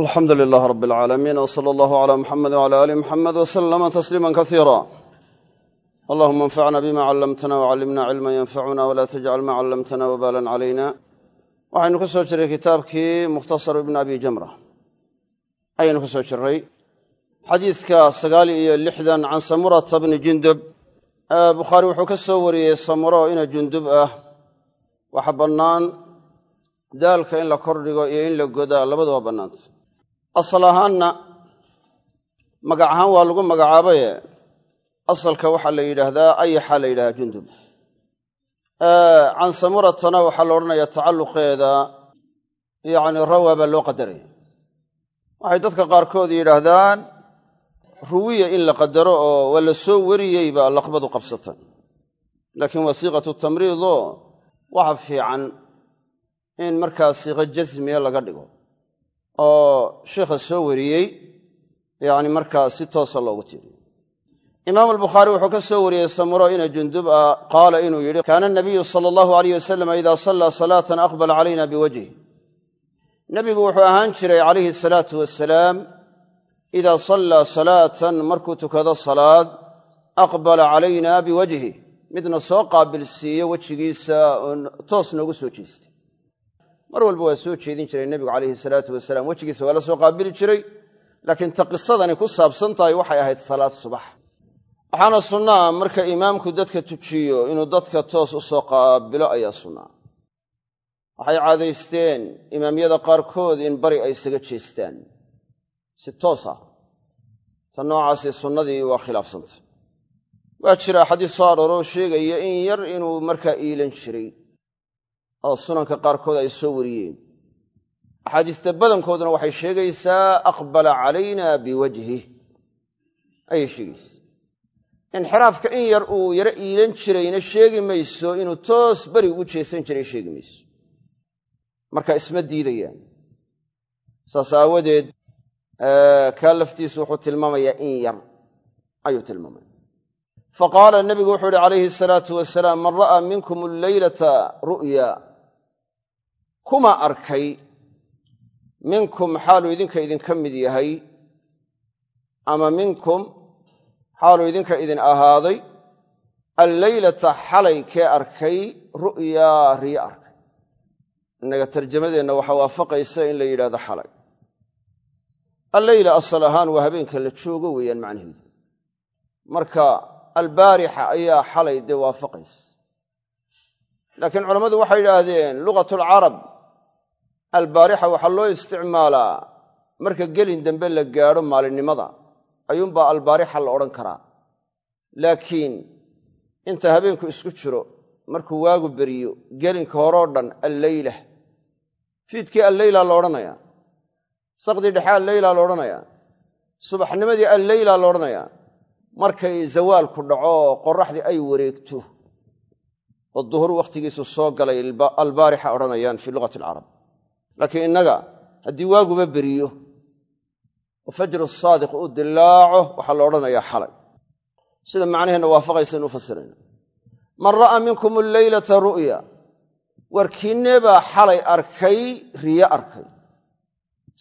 alxamdu lilaah rab alcaalamiin w sala allahu cala muxamed wcala aali muxamed wasalama tasliima kasiira allahuma anfacna bima callamtana wcallimna cilma yanfacuna wala tajcal ma callamtana wbalan calayna waxaynu ka soo jiray kitaabkii mukhtasar ibn abi jamra. Ayaynu ka soo jiray xadiidka sagaal iyo lixdan can samurata bni jundub. Bukhaari wuxuu ka soo wariyey samuro ina jundub ah. Waxa bannaan daalka in la kordhigo iyo in la godaa labada waa bannaanta asal ahaanna magac ahaan waa lagu magacaabaye. Asalka waxaa la yidhaahdaa ayaxaa la yidhahdaa jundub. Can samuratana waxaa la odhanayaa tacalluqeeda yacni rawa baa loo qadaraya waxay dadka qaarkood yidhaahdaan ruwiya in la qadaro oo waa la soo wariyey baa laqbadu qabsata laakiin waa siiqatu tamriidoo waxa fiican in markaa siiqo jasmiya laga dhigo oo sheikha soo wariyey yacni markaa si toosa loogu tiriyo imaam albukhaari wuxuu ka soo wariyey samuro ina jundub ah qaala inuu yidhi kaana anabiyu sala allahu alayh wasalam idaa sallaa salaatan aqbala calayna biwajhi. Nebigu wuxuu ahaan jiray calayhi asalaatu wasalaam idaa sallaa salaatan markuu tukado salaad aqbala calayna biwajhi. Midna soo qaabilsiiyo wejigiisa oo toos noogu soo jeestay mar walba waa soo jeedin jiray nebigu calayhi salaatu wasalaam. Wejigiisa waa la soo qaabili jiray laakiin ta qisadani ku saabsan tahay waxay ahayd salaad subax. Waxaana sunnaa marka imaamku dadka tujiyo inuu dadka toos u soo qaabilo ayaa sunnaa waxay caadaysteen imaamyada qaarkood in bari ay isaga jeestaan. Si toos ah. Ta noocaasi sunnadii waa khilaafsantay. Waa jira xadiis soo arooroo sheegaya in yar inuu markaa iilan jiray oo sunanka qaarkood ay soo wariyeen. Axaadiista badankooduna waxay sheegaysaa aqbala calayna biwajhih ayay sheegaysaa. Inxiraafka in yar uu yaro iilan jirayna sheegi mayso inuu toos beri ugu jeesan jiray sheegi mayso. Marka isma diidayaan. Saas aawadeed kaa laftiisu wuxuu tilmaamayaa in yar. Ayuu tilmaamaya faqaala nebigu wuxuu uhi calayhi asalaatu wasalaam man ra'aa minkum alleylata ru'ya kuma arkay minkum xaaluu idinka idinka mid yahay ama minkum xaaluu idinka idin ahaaday alleylata xalay kee arkay ru'yaa riyo arkay. Innaga tarjamadeenna waxaa waafaqaysa in la yidhahdo xalay. Alleyla asal ahaan waa habeenka la joogo weeyaan macnaheedu. Marka albaarixa ayaa xalay dee waafaqaysa. Laakiin culammadu waxay yidhaahdeen lugatulcarab albaarixa waxaa loo isticmaalaa marka gelin dambe la gaadho maalinimada. Ayuunbaa albaarixa la odhan karaa. Laakiin inta habeenku isku jiro markuu waagu beriyo gelinka horeo dhan alleyla fiidkii alleyla la odhanayaa. Saqdii dhexe alleyla la odhanayaa. Subaxnimadii alleyla la odhanayaa. Markay zawaalku dhaco oo qoraxdii ay wareegto. Oo duhur wakhtigiisu soo galay albaarixa odhanayaan fii lugati alcarab laakiin innaga haddii waaguba beriyo oo fajru saadiq uu dilaaco waxaa la odhanayaa xalay. Sida macnaheenna waafaqaysa inu fasirayna. Man ra'aa minkum alleylata ru'ya warkiinne baa xalay arkay riyo arkay.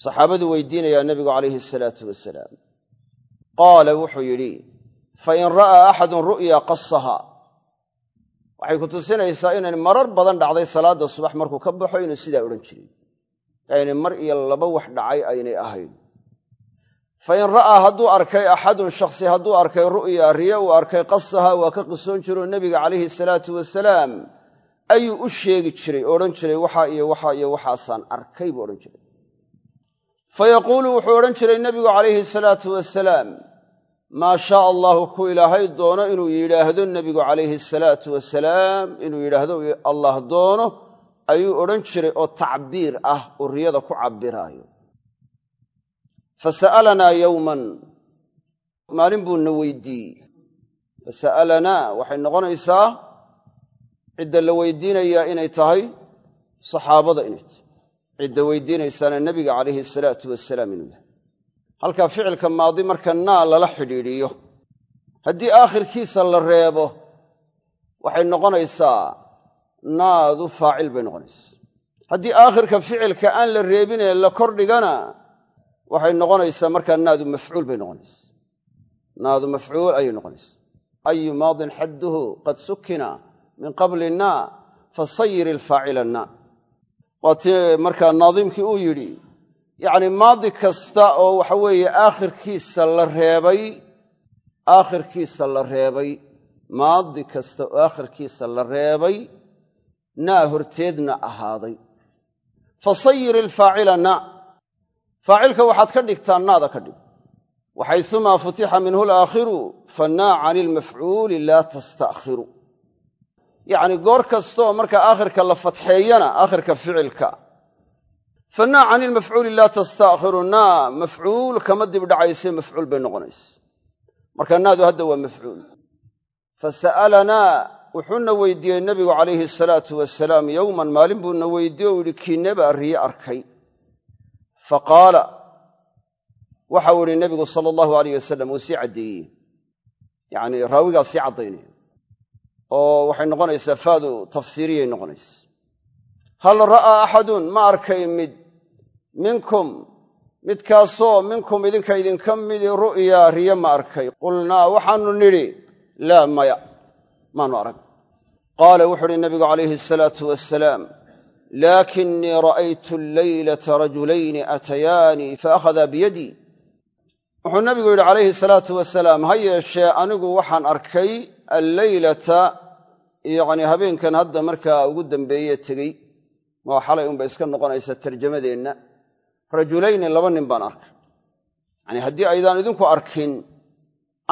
Saxaabadu weydiinayaa nebigu calayhi asalaatu wasalaam. Qaala wuxuu yidhi fain ra'aa axadun ru'ya qasaha waxay ku tusinaysaa inay marar badan dhacday salaadda subax markuu ka baxo inuu sidaa odhan jiray aynay mar iyo laba wax dhacay aynay ahayn. Fain ra'aa hadduu arkay axadun shakhsi hadduu arkay ru'ya riyo uu arkay qasaha waa ka qisoon jiroo nebiga calayhi salaatu wasalaam ayuu u sheegi jiray oo odhan jiray waxaa iyo waxaa iyo waxaasaan arkay buu odhan jiray. Fa yaquulu wuxuu odhan jiray nebigu calayhi salaatu wasalaam maa shaa allahu ku ilaahay doono inuu yidhaahdo nebigu calayhi asalaatu wasalaam inuu yidhaahdo allah doono ayuu odhan jiray oo tacbiir ah oo riyada ku cabbiraayo. Fasa'alanaa yowman maalin buu na weydiiyey. Fasa'alanaa waxay noqonaysaa cidda la weydiinayaa inay tahay saxaabada inay tahay. Cidda weydiinaysaana nebiga calayhi asalaatu wasalaam inuu yahay. Halkaa ficilka maadi marka naa lala xidhiidhiyo. Haddii aakhirkiisa la reebo waxay noqonaysaa naadu faacil bay noqonaysaa haddii aakhirka ficilka aan la reebinee la kordhigana waxay noqonaysaa markaa naadu mafcuul bay noqonaysaa naadu mafcuul ayay noqonaysaa ayu maadin xadduhu qad sukina min qabli na fasayir ilfaacila na waa tii markaa naadimkii uu yidhi yacni maadi kasta oo waxa weeye aakhirkiisa la reebay aakhirkiisa la reebay maadi kasta oo aakhirkiisa la reebay naa horteedna ahaaday. Fasayir ilfaacila na faacilka waxaad ka dhigtaa naada ka dhig waxaysumaa futixa minhu alaakhiru fanaa cani ilmafcuuli laa tasta'khiru yacni goor kastaoo markaa aakhirka la fatxeeyana aakhirka ficilka. Fanaa cani ilmafcuuli laa tasta'khiru naa mafcuul kama dibdhacayse mafcuul bay noqonaysa. Marka naadu hadda waa mafcuul. Fasa'alanaa wuxuuna weydiiyey nebigu calayhi asalaatu wasalaam yowman maalin buuna weydiiye o yidhi kiinebaa riye arkay. Faqaala waxau idhi nebigu sala allahu alayh wasalam uu sii caddeeyey. Yacni raawigaa sii caddaynaya oo waxay noqonaysaa faadu tafsiiriyay noqonaysa. Hal ra'aa axadun ma arkay mid minkum midkaasoo minkum idinka idinka midi ru'yaa riye ma arkay. Qulnaa waxaanu nidhi laa maya maanu arag. Qaala wuxu uhi nabigu calayhi asalaatu wasalaam laakinii ra'aytu alleylata rajulayni atayaanii faakhada biyadii wuxuu nabigu yidhi calayhi salaatu wasalaam ha yeeshee anigu waxaan arkay alleylata yacni habeenkan hadda markaa ugu dambeeye tegey. Maa xalay unbay iska noqonaysa tarjamadeenna. Rajulayni laba nin baan arkay. Yacnii haddii aydaan idinku arkin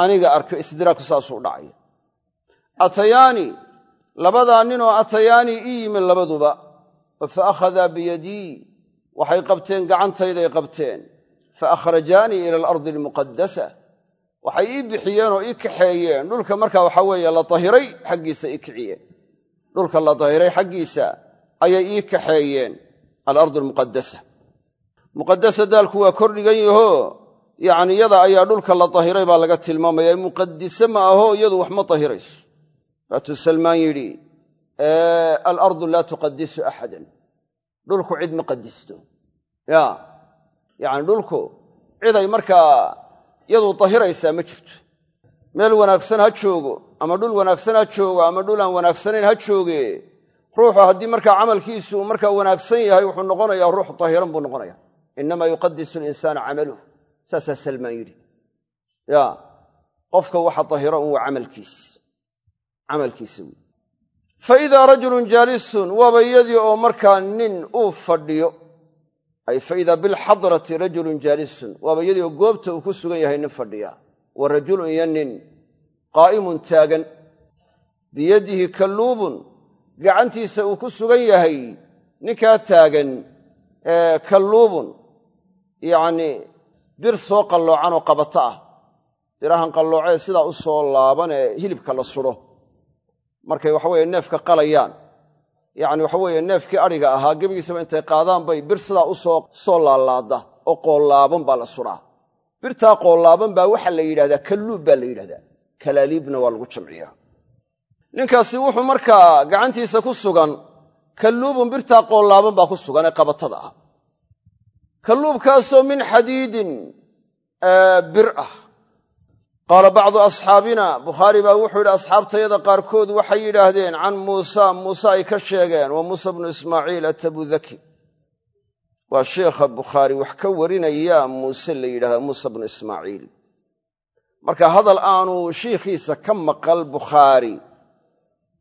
aniga arko istidraagku saasuu dhacaya atayaani labadaa ninoo atayaani ii yimi labaduba oo fa akhadaa biyadii waxay qabteen gacantayday qabteen fa akhrajaanii ila alardi almuqaddasa waxay ii bixiyeen oo ii kaxeeyeen dhulka markaa waxaa weeye la dahiray xaggiisa ii kiciyeen dhulka la dahiray xaggiisa ayay ii kaxeeyeen alardu almuqaddasa muqadasa daalku waa kordhigan yahoo yacni iyada ayaa dhulka la dahiray baa laga tilmaamaya muqadise ma aho iyadu wax ma waatuu salmaan yidhi alardu laa tuqadisu axadan dhulku cid ma qadisto ya yacni dhulku ciday markaa iyadu dahiraysaa ma jirto. Meel wanaagsan ha joogo ama dhul wanaagsan ha joogo ama dhul aan wanaagsanayn ha jooge ruuxu haddii markaa camalkiisu markaa wanaagsan yahay wuxuu noqonayaa ruux dahiran buu noqonaya inamaa yuqadisu alinsaana camaluh saasaa salmaan yidhi. Ya qofka waxa dahira un waa camalkiis camalkiisa wey fa idaa rajulun jaalisun waaba iyadii oo markaa nin uu fadhiyo. Ay fa idaa bilxadrati rajulun jaalisun waaba iyadii oo goobta uu ku sugan yahay nin fadhiya. Wa rajulun iyo nin qaa'imun taagan. Biyadihi kalluubun gacantiisa uu ku sugan yahay ninkaa taagan kalluubun. Yacnii bir soo qalloocan oo qabato ah. Birahan qalloocee sidaa u soo laaban ee hilibka la sudho markay waxaweye neefka qalayaan. Yacni waxaweeye neefkii adhiga ahaa gebigiisaba intay qaadaan bay bir sidaa u soo laalaada oo qoollaaban baa la sudhaa birtaa qoollaaban baa waxaa la yidhahdaa kalluub baa la yidhahdaa. Kalaaliibna waa lagu jamciyaa. Ninkaasi wuxuu markaa gacantiisa ku sugan kalluubun birtaa qoollaaban baa ku sugan ee qabatada ah. Kalluubkaasoo min xadiidin bir ah qaala bacdu asxaabina bukhaari baa wuxuu yidhi asxaabtayada qaarkood waxay yidhaahdeen can muusa muuse ay ka sheegeen waa muusa bnu ismaaciil atabudaki waa sheekha bukhaari wax ka warinaya muuse la yidhahda muusa bnu ismaaciil. Marka hadal aanu shiikhiisa ka maqal bukhaari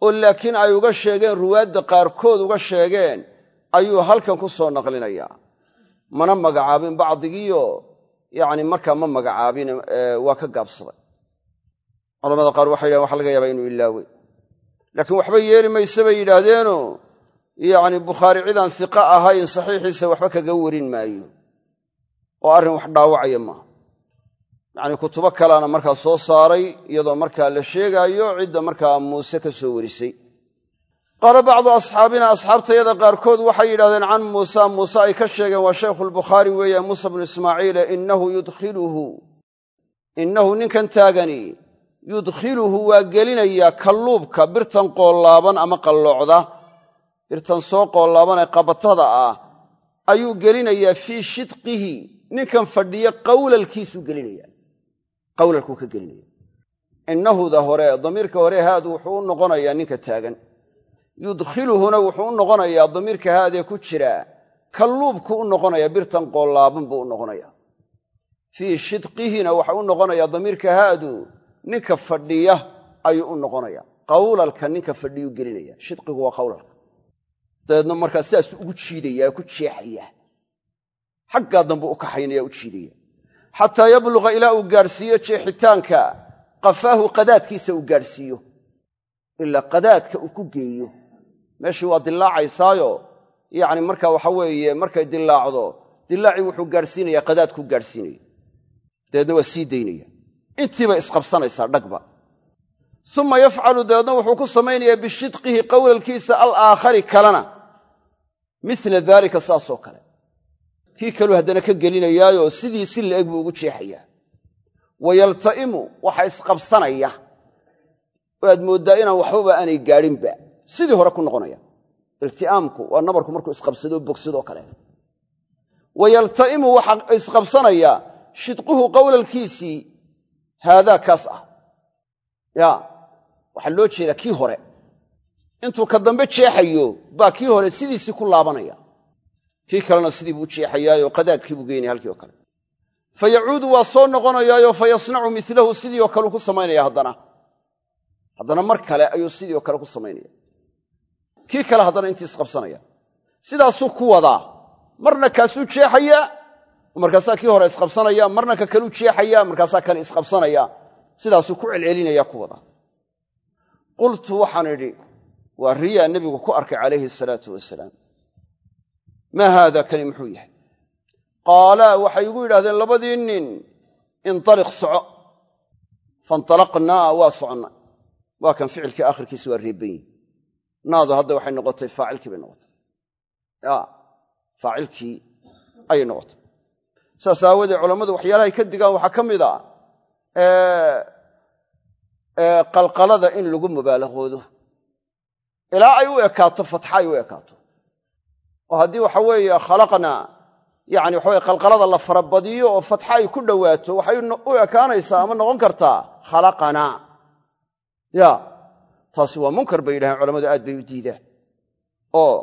oo laakiin ay uga sheegeen ruwaadda qaarkood uga sheegeen ayuu halkan ku soo naqlinayaa mana magacaabin bacdigiiyo yacni markaa ma magacaabin waa ka gaabsaday culamada qaar waxay yidhahen waxa laga yaabaa inuu ilaawey laakiin waxba yeeli mayse bay yidhaahdeeno yacni bukhaari cidaan hiqa ahayn saxiixiisa waxba kaga warin maayo. Oo arrin wax dhaawacaya maaha. Yacni kutubo kaleana markaa soo saaray iyadoo markaa la sheegaayo cidda markaa muuse ka soo warisay. Qaala bacdu asxaabina asxaabtayada qaarkood waxay yidhahdeen can muusa muuse ay ka sheegeen waa shaykhu lbukhaari weeye muusa bnu ismaaciile innahu yudkhiluhu innahu ninkan taagani yudkhiluhu waa gelinayaa kalluubka birtan qoollaaban ama qalloocda. Birtan soo qoollaaban ee qabatada ah ayuu gelinayaa fii shidqihi. Ninkan fadhiya qawlalkiisuu gelinaya. Qawlalkuu ka gelinaya. Innahuda hore damiirka hore haadu wuxuu u noqonayaa ninka taagan. Yudkhiluhuna wuxuu u noqonayaa damiirka haadee ku jiraa kalluubku u noqonaya birtan qoollaaban buu u noqonaya fii shidqihina waxa u noqonayaa damiirka haadu ninka fadhiya ayuu u noqonaya. Qawlalka ninka fadhiyuu gelinaya. Shidqigu waa qawlalka. Dabeedna markaa sidaas ugu jiidaya ku jeexaya. Xaggaa dambe u kaxaynaya u jiidaya. Xataa yabluqa ilaa uu gaadhsiiyo jeexitaanka qafaahu qadaadkiisa uu gaadhsiiyo. Ilaa qadaadka uu ku geeyo. Meeshii waa dillaacaysaayo yacni marka waxa weeye markay dillaacdo dillaacii wuxuu gaadhsiinayaa qadaadkuu gaadhsiinaya. Dabeedna waa sii daynaya intiibay isqabsanaysaa dhagba. Uma yafcalu dabeedna wuxuu ku samaynayaa bishidqihi qowlalkiisa alaakhari kalena. Mila daalika saasoo kale. Kii kaluu haddana ka gelinayaayoo sidii si la-eg buu ugu jeexayaa. Wa yalta'imu waxa isqabsanaya. Oo aad mooddaa inaan waxbaba aanay gaadhinba. Sidii hore ku noqonaya. Ilti'aamku waa nabarku markuu isqabsadoo bogsadoo kale. Wa yalta'imu waxa isqabsanaya. Shidquhu qowlalkiisii haadaa kaas ah ya waxaa loo jeedaa kii hore intuu ka dambe jeexayo baa kii hore sidiisii ku laabanaya kii kalena sidii buu u jeexayaayoo qadaadkii buu geynaya halkii oo kale fa yacuudu waa soo noqonayaayo fa yasnacu milahu sidii oo kaleu ku samaynaya haddana haddana mar kale ayuu sidii oo kale ku samaynaya kii kale haddana intii isqabsanaya sidaasuu ku wadaa marna kaasuu jeexayaa markaasaa kii hore isqabsanaya marna ka kaluu jeexaya markaasaa kale isqabsanaya. Sidaasuu ku celcelinaya ku wadaa qultu waxaan idhi waa riyaa nebigu ku arkay calayhi salaatu wasalaam. Maa haada kani muxuu yahay? Qaalaa waxay igu yidhahdeen labadii nin intaliq soco. Faintalaqnaa waa soconnay waa kan ficilkii aakhirkiisa waa reeban yihi naadu hadda waxay noqotay faacilkii bay noqotay. Faacilkii ayay noqotay saas aawoodee culammadu waxyaalahay ka digaan waxaa ka mid a qalqalada in lagu mubaalaqoodo ilaa ay u ekaato fatxa ay u ekaato. Oo haddii waxa weeye khalaqnaa yani waxaweye qalqalada la farabadiyo oo fatxa ay ku dhowaato waxay u ekaanaysaa ama noqon kartaa khalaqanaa ya taasi waa munkar bay yidhahdeen culamadu aad bay u diidaan. Oo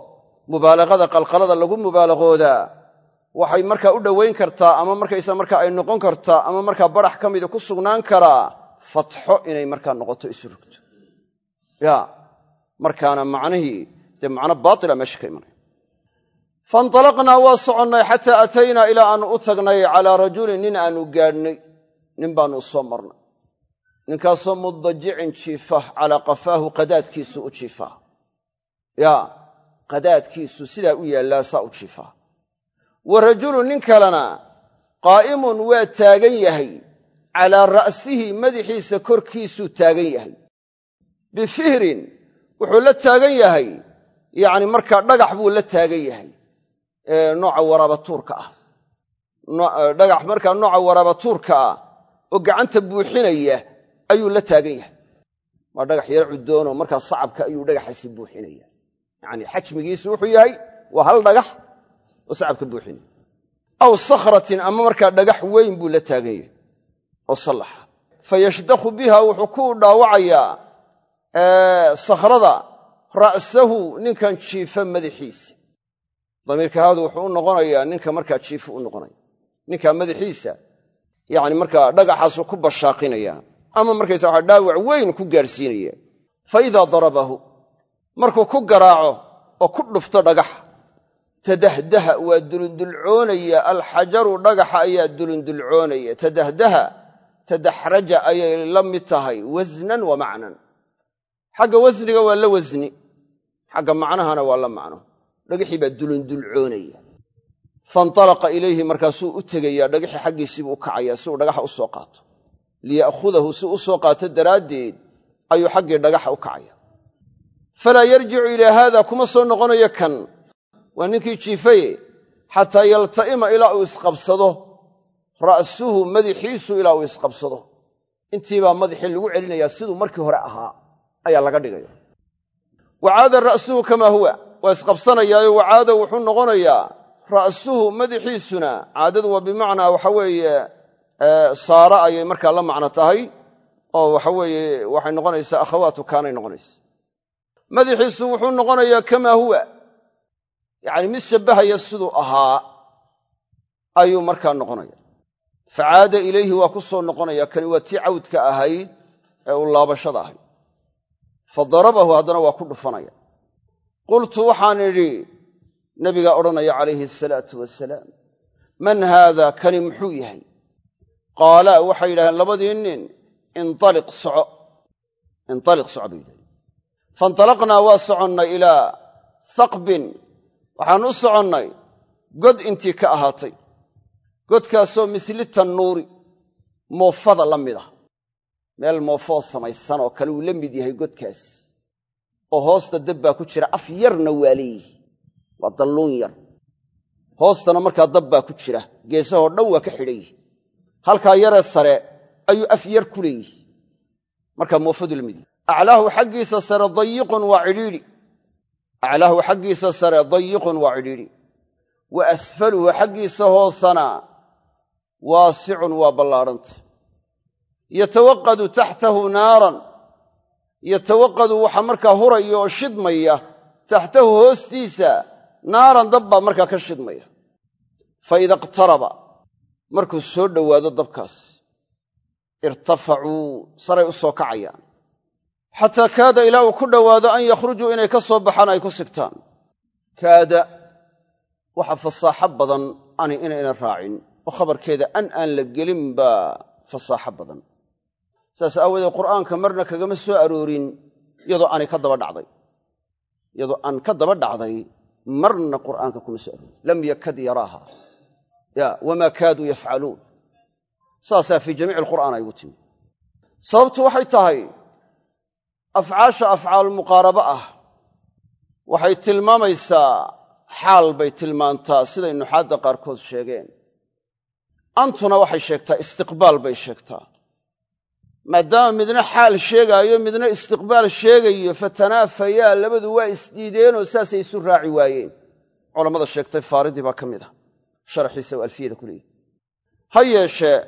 mubaalaqada qalqalada lagu mubaalaqoodaa waxay markaa u dhowayn kartaa ama markaysa markaa ay noqon kartaa ama markaa barax ka mida ku sugnaan karaa fatxo inay markaa noqoto isu rogto ya markaana macnihii dee macno baatila meesha ka imanaya. Faintalaqnaa waa soconnay xataa ataynaa ilaa aanu u tagnay calaa rajulin nin aanu gaadhnay nin baanu soo marnay. Ninkaasoo mudajicin jiifa calaa qafaahu qadaadkiisu u jiifaa ya qadaadkiisu sidaa u yaallaa u wa rajulun nin kalena qaa'imun waa taagan yahay calaa ra'sihi madaxiisa korkiisuu taagan yahay. Bifihrin wuxuu la taagan yahay yacni markaa dhagax buu la taagan yahay nooca waraabatuurka ah. Dhagax markaa nooca waraabatuurka ah oo gacanta buuxinaya ayuu la taagan yahay. Waa dhagax yaro cuddoonoo markaa sacabka ayuu dhagaxaasi buuxinaya. Yacni xajmigiisu wuxuu yahay waa hal dhagax oo sacabka buuxinaya aw sakhratin ama markaa dhagax weyn buu la taagan yahay oo sallaxa. Fa biha wuxuu ku dhaawacayaa sakhrada ra'sahu ninkan jiifa madaxiisa. Damiirka haadu wuxuu u noqonayaa ninka markaa jiifu u noqonaya. Ninkaa madaxiisa yani markaa dhagaxaasu ku bashaaqinaya ama markaysa waxa dhaawac weyn ku gaadhsiinaya fa idaa darabahu markuu ku garaaco oo ku dhufto dhagaxa tadahdaha waa dulundulcoonaya alxajaru dhagaxa ayaa dulundulcoonaya. Tadahdaha tadaxraja ayay la mid tahay wasnan wa macnan. Xagga wasniga waa la wasni xagga macnahana waa la macno. Dhagixii baa dulundulcoonaya. Faintalaqa ilayhi markaasuu u tegayaa dhagixii xaggiisiibuu u kacayaa si uu dhagaxa u soo qaato. Liya'khudahu si u soo qaato daraaddeed ayuu xaggii dhagaxa u kacaya falaa yarjicu ilaa haada kuma soo noqonayo kan waa ninkii jiifaye xataa yalta'ima ilaa uu isqabsado. Ra'suhu madaxiisu ilaa uu isqabsado. Intiibaa madaxii lagu celinayaa siduu markii hore ahaa ayaa laga dhigaya wa caada ra'suhu kamaa huwa. Waa isqabsanayaayo wacaada wuxuu noqonayaa ra'suhu madaxiisuna caadadu waa bimacnaa waxa weeye saara ayay markaa la macno tahay oo waxa weeye waxay noqonaysaa akhawaatu kaanay noqonaysa. Madaxiisu wuxuu noqonayaa kamaa huwa yacni mid shabbahaya siduu ahaa ayuu markaa noqonaya. Facaada ilayhi waa ku soo noqonaya kani waa tii cawdka ahayd ee u laabashada ahayd fa darabahu haddana waa ku dhufanaya. Qultu waxaan idhi nabigaa odhanaya calayhi asalaatu wasalaam man haada kani muxuu yahay? Qaalaa waxay yidhahdeen labadii nin inaliq soco. Inaliq soco bay yidhahdeen faintalaqnaa waa soconnay ilaa haqbin waxaan u soconnay. God intii ka ahaatay. Godkaasoo misli tannuuri moofada la mid ah. Meel moofoo samaysan oo kale uu la mid yahay godkaas. Oo hoosta dab baa ku jira af yarna waa leeyihi waa dalluun yar. Hoostana markaa dab baa ku jira. Geesahoo dhan waa ka xidhan yihi halkaa yaree sare ayuu af yar ku leeyihi markaa moofadu la mid yahay. Aclaahu xaggiisa sare dayiqun waa cidhiidhi aclaahu xaggiisa sare dayiqun waa cidhiidhi. Wa asfaluhu xaggiisa hoosana waasicun waa ballaadhanta yatawaqadu taxtahu naaran yatawaqadu waxa markaa huraya oo shidmaya taxtahu hoostiisa naaran dab baa markaa ka shidmaya. Fa ida iqtaraba markuu soo dhowaado dabkaas irtafacuu saray u soo kacayaan xataa kaada ilaa uu ku dhowaado an yakhrujuu inay ka soo baxaan ay ku sigtaan. Kaada waxa fasaaxo badan ani inaynan raacin. Oo khabarkeeda an aan la gelin baa fasaaxo badan. Saas aawoodee qur'aanka marna kagama soo aroorin iyadoo ani ka daba dhacday. Iyadoo aan ka daba dhacday marna qur'aanka kuma soo aroorin. Lam yakad yaraaha. Ya wamaa kaaduu yafcaluun saasaa fii jamiici alqur'aan ay timi. Sababtu waxay tahay afcaasha afcaal muqaarabo ah waxay tilmaamaysaa xaal bay tilmaantaa siday nuxaadda qaarkood sheegeen. Antuna waxay sheegtaa istiqbaal bay sheegtaa. Maadaama midna xaal sheegaayo midna istiqbaal sheegayo fatanaafayaa labadu waa isdiideenoo saasay isu raaci waayeen. Culammada sheegtay faaridii baa ka mid ah. Sharaxiisa oo alfiyada ku ha yeeshee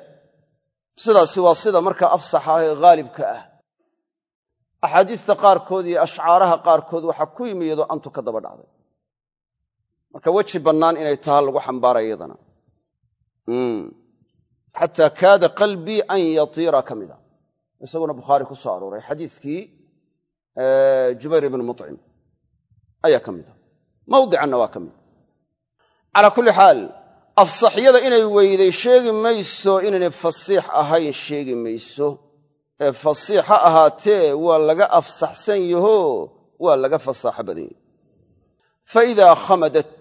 sidaasi waa sida markaa afsaxa ah ee haalibka ah axaadiista qaarkood iyo ashcaaraha qaarkood waxaa ku yimi iyadoo antu ka daba dhacday. Marka weji bannaan inay taha lagu xambaaraya iyadana. Xataa kaada qalbii an yatiira ka mida. Isaguna bukhaari ku soo arooray xadiiskii jubayr ibnu mucim ayaa ka mida. Mawdicanna waa ka mid calaa kulli xaal afsaxyada inay weyday sheegi mayso inaynay fasiix ahayn sheegi mayso fasiix ha ahaatee waa laga afsaxsan yaho waa laga fasaaxo badan yahy fa idaa khamadat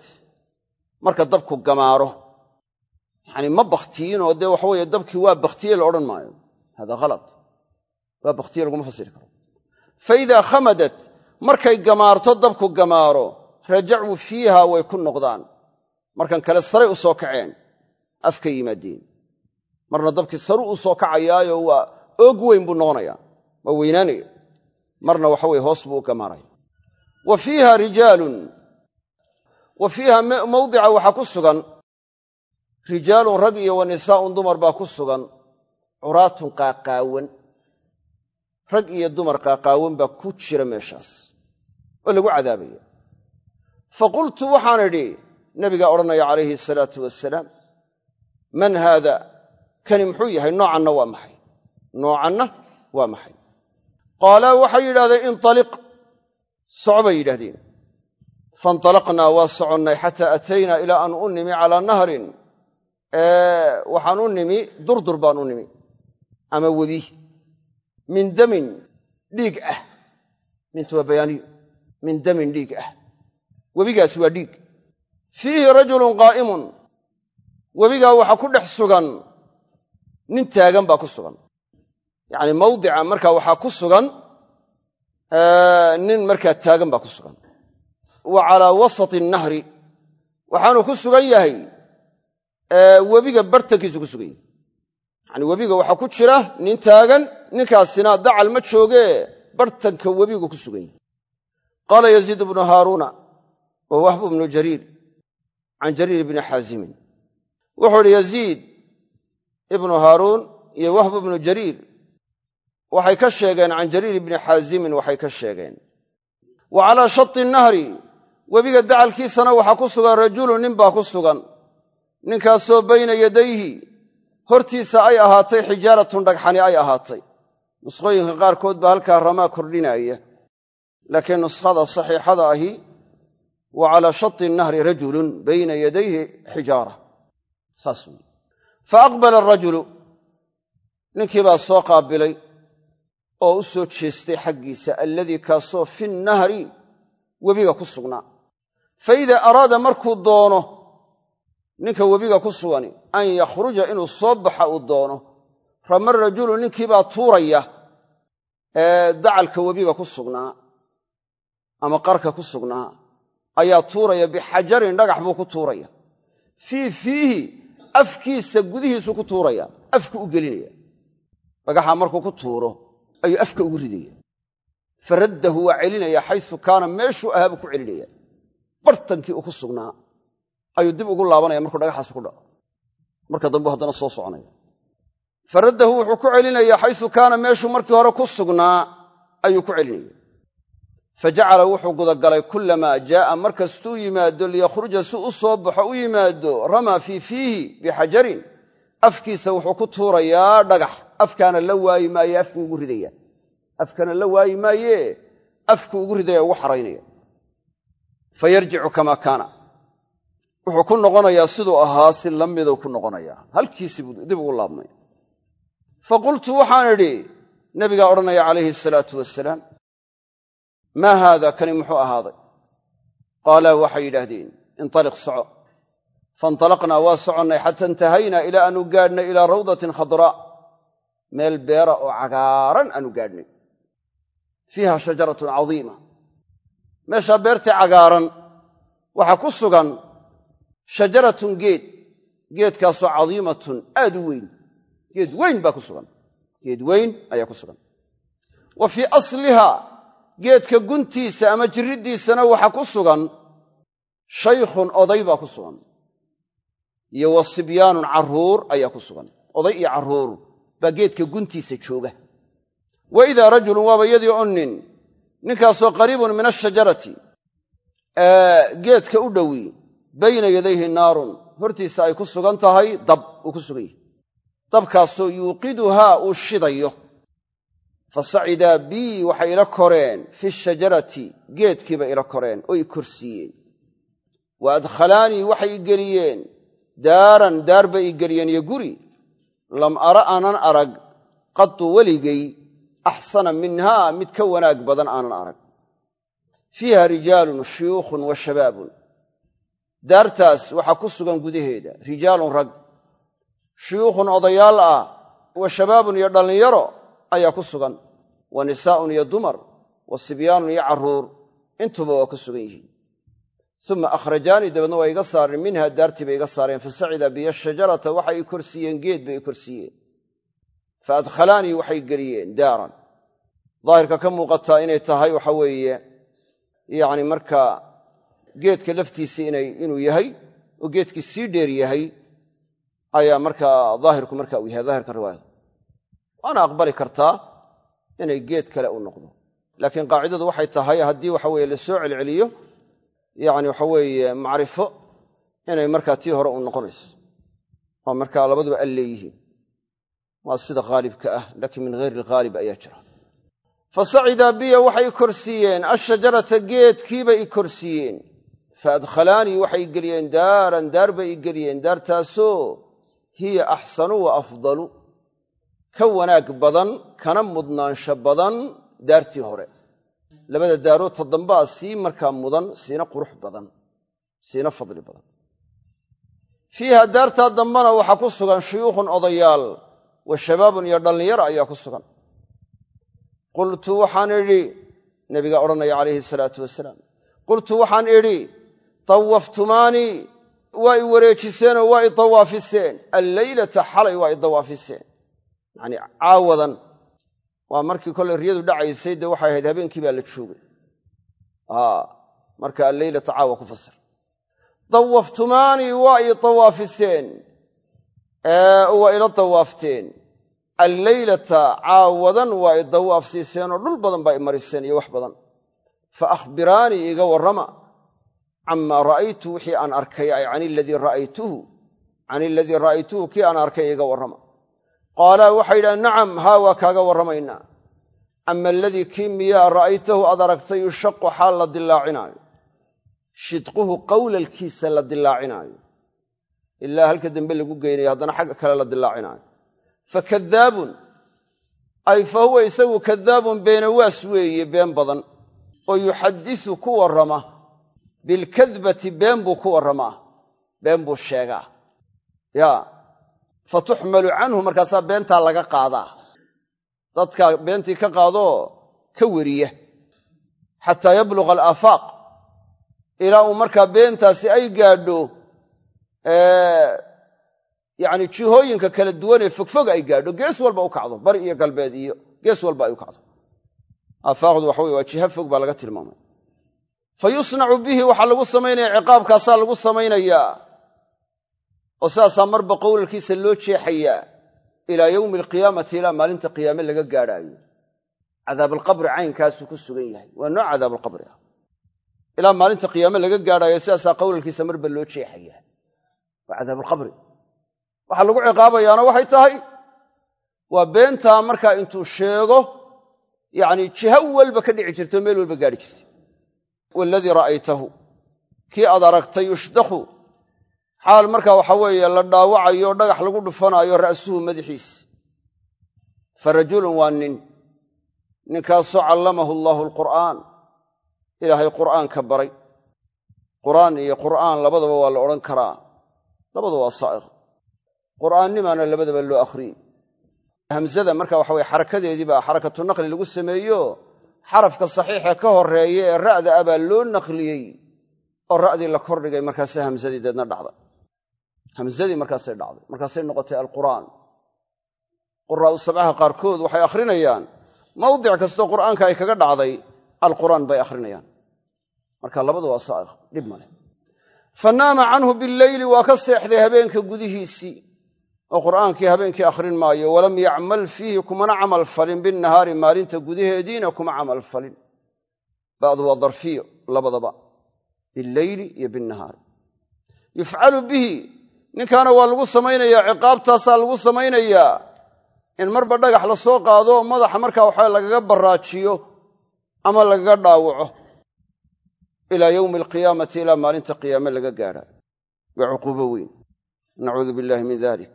marka dabku gamaaro yacani ma bakhtiyiinoo dee waxa weeye dabkii waa bakhtiye la odhan maayo. Hada khala waa bakhtiye laguma fasiri karo. Fa idaa khamadat markay gamaarto dabku gamaaro rajacuu fiiha way ku noqdaan. Markan kale saray u soo kaceen afka yimaadeen. Marna dabkii saru u soo kacayaayo waa oog weyn buu noqonayaa waa weynaanaya marna waxa weye hoos buu u gamaaraya wa fiiha rijaalun wa fiiha mawdica waxaa ku sugan rijaalun rag iyo wa nisaa'un dumar baa ku sugan curaatun qaaqaawan rag iyo dumar qaaqaawan baa ku jira meeshaas oo lagu cadaabaya fa qultu waxaan idhi nabigaa odhanaya calayhi asalaatu wasalaam man haada? Kani muxuu yahay noocanna waa maxay noocanna waa maxay? Qaalaa waxay yidhahdeen intaliq. Soco bay yidhahdeen faintalaqnaa waa soconnay xataa ataynaa ilaa aan u nimi calaa nahrin. Waxaan u nimi durdur baan u nimi ama webi min damin dhiig ah. Mintu waa bayaaniyo min damin dhiig ah. Webigaasi waa dhiig. Fiihi rajulun qaa'imun. Webigaa waxaa ku dhex sugan nin taagan baa ku sugan yacni mawdica markaa waxaa ku sugan nin markaa taagan baa ku sugan. Wa calaa wasati nahri waxaanu ku sugan yahay webiga bartankiisu ku sugan yacani webiga waxaa ku jira nin taagan ninkaasina dacal ma joogee bartanka webigu ku sugan yahay. Qaala yaziid bnu haaruuna wa wahbu bnu jariir can jariir ibni xaazimin wuxuu idhi yaziid ibnu iyo wahb ibnu jariir waxay ka sheegeen can jariir ibni xaazimin waxay ka sheegeen. Wa calaa shati nahri webiga dacalkiisana waxaa ku sugan rajulun nin baa ku sugan. Ninkaasoo bayna yadayhi hortiisa ay ahaatay xijaaratun dhagxani ay ahaatay. Nuskhooyinka qaarkood baa halkaa ramaa kordhinaya. Laakiin nuskhada saxiixada ahi wa calaa shati nahri rajulun bayna yadayhi xijaara. Saas weyi fa aqbala arajulu ninkii baa soo qaabilay oo u soo jeestay xaggiisa alladii kaasoo fi nnahri webiga ku sugnaa. Fa idaa araada markuu doono ninka webiga ku sugani an yakhruja inuu soo baxa uu doono. Rama rajulu ninkiibaa tuuraya ee dacalka webiga ku sugnaa ama qarka ku sugnaa ayaa tuuraya bixajarin dhagax buu ku tuuraya. Fii fiihi afkiisa gudihiisu ku tuuraya afku u gelinaya. Dhagaxaa markuu ku tuuro ayuu afka ugu ridaya. Faraddahu waa celinaya xaysu kaana meeshuu ahaa buu ku celinaya. Bartankii uu ku sugnaa ayuu dib ugu laabanaya markuu dhagaxaasi ku dhaco. Marka dambu haddana soo soconaya. Faraddahu wuxuu ku celinaya xaysu kaana meeshuu markii hore ku sugnaa ayuu ku celinaya. Fa jacala wuxuu gudagalay kullamaa jaa'a markastuu yimaado liyakhruja si u soo baxo u yimaado ramaa fii fiihi bixajarin afkiisa wuxuu ku tuurayaa dhagax afkaana la waayi maaye afkuu ugu ridaya. Afkana la waayi maaye afkuu ugu ridaya ugu xaraynaya. Fa yarjicu kamaa kaana. Wuxuu ku noqonayaa siduu ahaa si la miduu ku noqonayaa halkiisii buu dib ugu laabmay. Fa qultu waxaan idhi nabigaa odhanaya calayhi asalaatu wasalaam maa haada kani muxuu ahaaday? Qaalaa waxay yidhaahdeen intaliq soco. Faintalaqnaa waa soconnay xata intahaynaa ilaa aanu gaadhnay ilaa rawdatin khadraa meel beera oo cagaaran aanu gaadhnay fiiha shajaratun cadiima. Meeshaa beertii cagaaran waxaa ku sugan shajaratun geed. Geedkaasoo cadiimatun aad u weyn. Geed weyn baa ku sugan. Geed weyn ayaa ku sugan. Wa fii asliha geedka guntiisa ama jirriddiisana waxaa ku sugan shaykhun oday baa ku sugan. Iyo wa sibyaanun carruur ayaa ku sugan. Oday iyo carruur baa geedka guntiisa jooga. Wa idaa rajulun waaba yadii oo nin ninkaasoo qariibun min ashajarati geedka u dhowi bayna yadayhi naarun. Hortiisa ay ku sugan tahay dab uu ku sugan yahay. Dabkaasoo yuuqiduhaa uu shidayo. Fa sacidaa bii waxay ila koreen. Fi shajarati geedkiiba ila koreen. Oo i korsiiyeen. Wa adkhalaanii waxay i geliyeen. Daaran daar bay i geliyeen iyo guri lam ara aanan arag qadu weligay axsana minhaa mid ka wanaag badan aanan arag. Fiiha rijaalun shuyuukhun wa shabaabun. Daartaas waxaa ku sugan gudaheeda rijaalun rag. Shuyuukhun odayaal ah wa shabaabun iyo dhallinyaro ayaa ku sugan. Wa nisaa'un iyo dumar wa sibyaanun iyo carruur intuba waa ku sugan yihiin uma akhrajaanii dabeedna waa iga saareen minha daartii bay iga saareen fasacida biya shajarata waxay i korsiiyeen geed bay i korsiiyeen fa adkhalaanii waxay geliyeen daaran daahirka ka muuqataa inay tahay waxa weeye yacni markaa geedka laftiisii inuu yahay oo geedkii sii dheer yahay ayaa markaa daahirku marka uu yahay daahirka riwaayada waana aqbali kartaa inay geed kale u noqdo laakiin qaacidadu waxay tahay haddii waxa weye la celceliyo yacni waxa weeye macrifo inay markaa tii hore u noqonayso oo markaa labaduba al leeyihiin. Waa sida khaalibka ah laakiin min hayri alghaalib ayaa jira. Fa sacidaa biya waxay korsiiyeen ashajarata geedkiibay i korsiiyeen. Fa adkhalaanii waxay geliyeen daaran daar bay i geliyeen daartaasoo hiya axsanu wa afdalu. Ka wanaag badan kana mudnaansho badan daartii hore labada daarood ta dambaa sii markaa mudan siina qurux badan siina fadli badan. Fiiha daartaa dambana waxaa ku sugan shuyuukhun odayaal wa shabaabun iyo dhallinyaro ayaa ku sugan. Qultu waxaan idhi nabigaa odhanaya calayhi salaatu wasalaam qultu waxaan idhi tawaftumaanii waa i wareejiseenoo waa i dawaafiseen alleylata xalay waa i dawaafiseen yacanii caawadan waa markii kolley riyadu dhacaysay dee waxay ahayd habeenkii baa la joogay. Marka alleylata caawa ku fasir. Dawaftumaanii waa ii dawaafiseen. Waa ila dawaafteen. Alleylata caawadan waa i dawaaf siiseen oo dhul badan baa i mariseen iyo wax badan. Fa akhbiraanii iga warrama camaa ra'aytu wixii aan arkay ay can iladii ra'aytuhu can iladii ra'aytuhu kii aan arkay iga warrama qaalaa waxay yidhahdeen nacam haa waa kaaga warramaynaa ama aladii kii miyaa ra'aytahu aad aragtay yushaqu xaal la dillaacinaayo shidquhu qowlalkiisa la dillaacinaayo ilaa halka dambe lagu geynayo haddana xagga kale la dillaacinaayo fa kadaabun ay fa huwa isagu kadaabun beenawaas weeye been badan oo yuxadisu ku warrama. Bilkadbati been buu ku warramaa. Been buu sheegaa. Yaa fa tuxmalu canhu markaasaa beentaa laga qaadaa. Dadka beentii ka qaadoo ka weriya xataa yabluga alaafaaq ilaa uu markaa beentaasi ay gaadho yacni jihooyinka kala duwan ee fogfog ay gaadho. Gees walba u kacdo bari iyo galbeed iyo gees walba ay u kacdo. Aafaaqdu waxa weye waa jiha fog baa laga tilmaamay. Fa yusnacu bihi waxaa lagu samaynaya ciqaabkaasaa lagu samaynayaa oo sidaasaa marba qowlalkiisa loo jeexayaa ilaa yowmi alqiyaamati ilaa maalinta qiyaame laga gaadhaayo. Cadaabalqabri caynkaasuu ku sugan yahay. Waa nooc cadaabalqabri ah. Ilaa maalinta qiyaame laga gaadhaayo sidaasaa qowlalkiisa marba loo jeexayaa waa cadaabalqabri waxaa lagu ciqaabayaana waxay tahay waa beentaa markaa intuu sheego yacni jiha walba ka dhici jirto meel walba gaadhi jirtay waladii ra'aytahu kii aad aragtay yushdakhu xaal markaa waxa weeye la dhaawacayo dhagax lagu dhufanaayo ra'suhu madaxiis. Fa rajulun waa nin. Ninkaasoo callamahu allaahu alqur'aan. Ilaahay qur'aanka baray. Qur'aan iyo qur'aan labadaba waa la odhan karaa. Labadu waa saa'iq. Qur'aannimaana labadaba loo akhriyey hamzada marka waxa weye xarakadeedii baa xarakatu naqli lagu sameeyo. Xarafka saxiixe ka horreeya ee ra'da a baa loo naqliyey. Oo ra'dii la kordhigay markaase hamzadii deedna dhacday hamzadii markaasay dhacday. Markaasay noqotay alqur'aan quraa'u sabcaha qaarkood waxay akhrinayaan mawdic kastoo qur'aanka ay kaga dhacday alqur'aan bay akhrinayaan. Marka labadu waa dhib maleh fa canhu billeyli waa ka seexday habeenka gudihiisii. Oo qur'aankii habeenkii akhrin maayo walam yacmal fiihi kumana camal falin binnahaari maalinta gudaheediina kuma camal falin. Ba'du waa darfiyo labadaba billeyli iyo binnahaari. Yufcalu bihi ninkaana waa lagu samaynayaa ciqaabtaasaa lagu samaynayaa. In marba dhagax la soo qaado madaxa markaa waxaa lagaga baraajiyo ama lagaga dhaawaco. Ilaa yowmi alqiyaamati ilaa maalinta qiyaame laga gaadha. Waa cuquubo weyn. Nacuudu billahi min dalik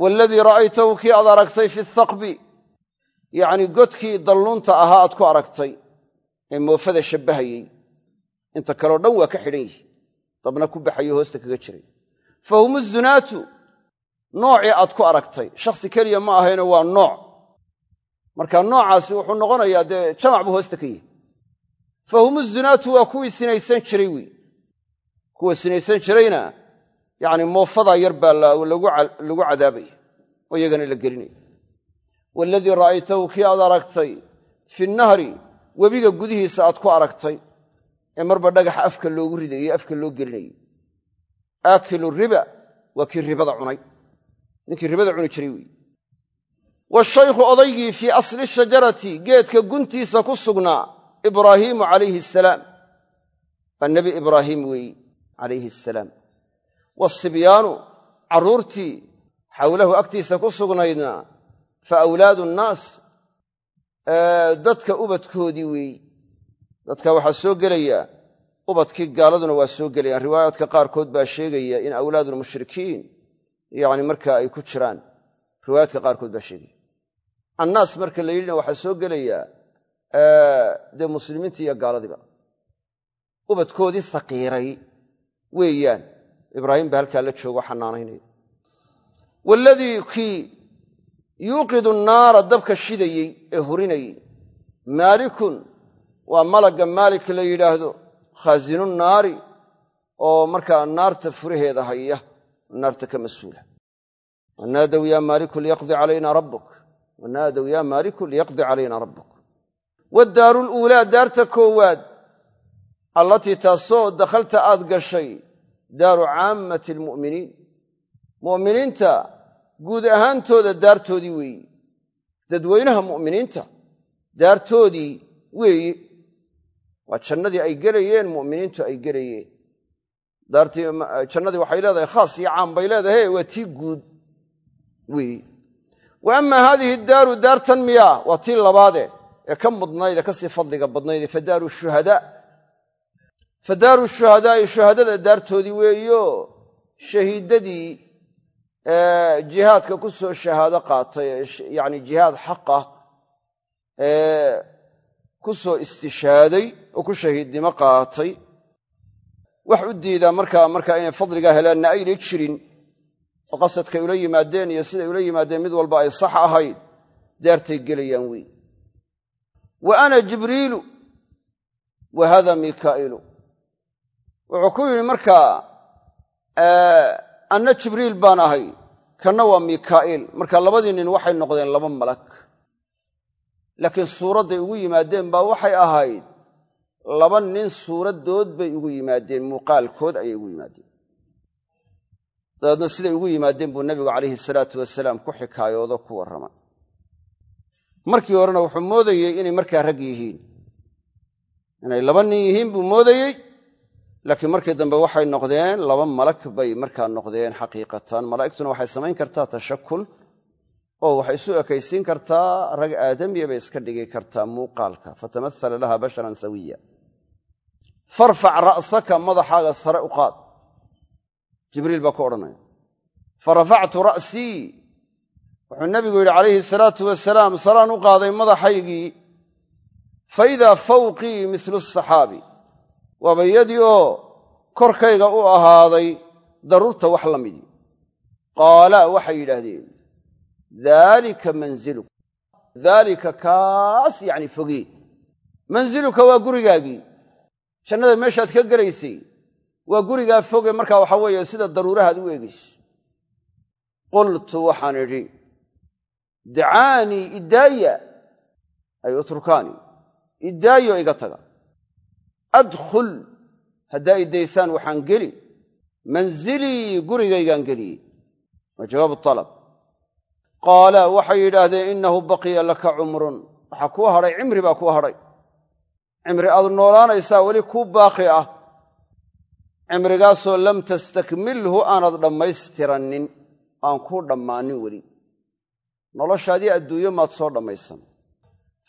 waaladii ra'aytahu kii aad aragtay fi thaqbi. Yacnii godkii dalluunta ahaa aad ku aragtay ee moofada shabbahayey inta kaleo dhan waa ka xidhan yihi dabna ku baxayo hoosta kaga jiray fa hum zunaatu. Noocii aad ku aragtay. Shakhsi keliya ma ahayno waa nooc. Marka noocaasi wuxuu noqonayaa dee jamac buu hoosta ka yihi fa hum zunaatu waa kuwii sinaysan jiray wey kuwa sinaysan jirayna yacni moofadaa yar baa lagu cadaabaya oo iyagana la gelinaya waaladii ra'aytahu kii aad aragtay fi nahri webiga gudihiisa aad ku aragtay ee marba dhagaxa afka loogu ridayey afka loo gelinayey aakilu riba waa kii ribada cunay. Ninkii ribada cuni jiray weyi washaykhu odaygii fii asli shajarati geedka guntiisa ku sugnaa ibraahiimu calayhi asalaam waa nebi ibraahiim weeyi calayhi asalaam wasibyaanu carruurtii xawlahu agtiisa ku sugnaydna fa awlaadu nnaas dadka ubadkoodii weeyi dadka waxaa soo gelaya ubadkii gaaladuna waa soo gelayaan riwaayaadka qaarkood baa sheegaya in awlaadulmushrikiin yacni marka ay ku jiraan riwaayaadka qaarkood baa sheegaya. Annaas marka la yidhina waxaa soo gelaya dee muslimiintii iyo gaaladiiba. Ubadkoodii saqiiray weeyaan. Ibraahim baa halkaa la joogo xanaanaynaya waaladii kii yuuqidu naara dabka shidayey ee hurinayey maalikun waa malagga maalik la yidhaahdo khaasinu naari oo markaa naarta furaheeda haya naarta ka mas'uula. Wanaadow yaa maaliku liyaqdi calayna rabbuk. Wanaadow yaa maaliku liyaqdi calayna rabbuk. Waddaaru luulaa daarta koowaad allatii taasoo dakhalta aad gashay daaru caammati almu'miniin mu'miniinta guud ahaantooda daartoodii weeyi. Dadweynaha mu'miniinta daartoodii weeyi waa jannadii ay gelayeen mu'miniintu ay gelayeen. Jannadii waxay leedahay khaas iyo caam bay leedahay waa tii guud weeyi wa ama haadihi daaru daartan miyaa waa tii labaade ee ka mudnayd ka sii fadliga badnayd fa daaru shuhadaa fa daaru shuhadaa'i shuhadada daartoodii weeyo shahiidadii jihaadka ku soo shahaado qaatay yacni jihaad xaqah ku soo istishaaday oo ku shahiidnimo qaatay. Wax u diidaa markaa markaa inay fadligaa helaanna aynay jirin oo qasadkay ula yimaadeen iyo siday ula yimaadeen mid walba ay sax ahayd daartay gelayaan wey wa ana jibriilu wa hada mikaa'ilu. Wuxuu ku yidhi markaa anna jibriil baan ahay kanna waa mikaa'iil marka labadii nin waxay noqdeen laba malag laakiin suuradday ugu yimaadeen baa waxay ahayd laba nin suuraddood bay ugu yimaadeen muuqaalkood ayay ugu yimaadeen. Dabeedna siday ugu yimaadeen buu nebigu calayhi salaatu wasalaam ku xikaayoodo ku warramay markii horena wuxuu moodayey inay markaa rag yihiin. Inay laba nin yihiin buu moodayey laakiin markii dambe waxay noqdeen laba malag bay markaa noqdeen xaqiiqatan. Malaa'igtuna waxay samayn kartaa tashakul oo waxay isu ekaysiin kartaa rag aadamiya bay iska dhigi kartaa muuqaalka. Fatamahala laha basharan sawiya. Farfac ra'saka madaxaaga sare u qaad. Jibriil baa ku odhanaya. Farafactu ra'sii wuxuu nabigu yidhi calayhi salaatu wasalaam saraan u qaaday madaxaygii. Fa idaa fawqii mislu asaxaabi waaba yadii oo korkayga u ahaaday daruurta wax la midii qaala waxay yidhaahdeen daalika manziluk daalika kaas yacni fogee manziluka waa gurigaagii jannada meeshaad ka gelaysay waa gurigaa foge markaa waxaa weeye sida daruurahaad u eegayso qultu waxaan idhi dacaanii iddaaya ay utrukaani iddaayo iga taga adkhul haddaa iddaysaan waxaan geli manzilii gurigaygaan geliyey waa jawaabu alab qaala waxay yidhaahdeen innahu baqiya laka cumrun. Waxaa kuu hadhay cimri baa kuu hadhay. Cimri aad noolaanaysaa weli kuu baaqi ah. Cimrigaasoo lam tastakmilhu aanad dhammaystirannin. Aan kuu dhammaanin weli. Noloshaadii adduunyo maad soo dhammaysan.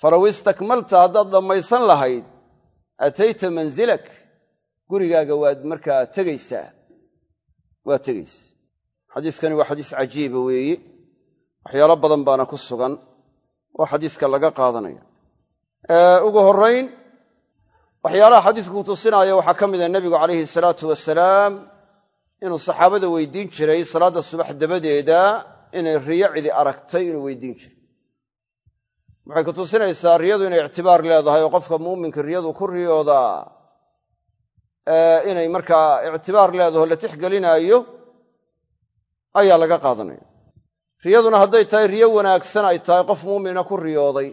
Falow istakmalta haddaad dhammaysan lahayd atayta mansilak gurigaaga waad markaa tegaysaa waa tegaysa xadiiskani waa xadiis cajiiba weeye waxyaalo badan baana ku sugan oo xadiiska laga qaadanaya. Ugu horrayn waxyaalaha xadiisku kutusinaya waxaa ka mid ah nebigu calayhi salaatu wasalaam inuu saxaabada weydiin jiray salaadda subax dabadeeda inay riyo cidi aragtay inuu weydiin jiray. Waxay kutusinaysaa riyadu inay ictibaar leedahay oo qofka muuminka riyadu ku riyoodaa inay markaa ictibaar leedaho la tixgelinaayo ayaa laga qaadanaya riyaduna hadday tahay riyo wanaagsan ay tahay qof muumina ku riyooday.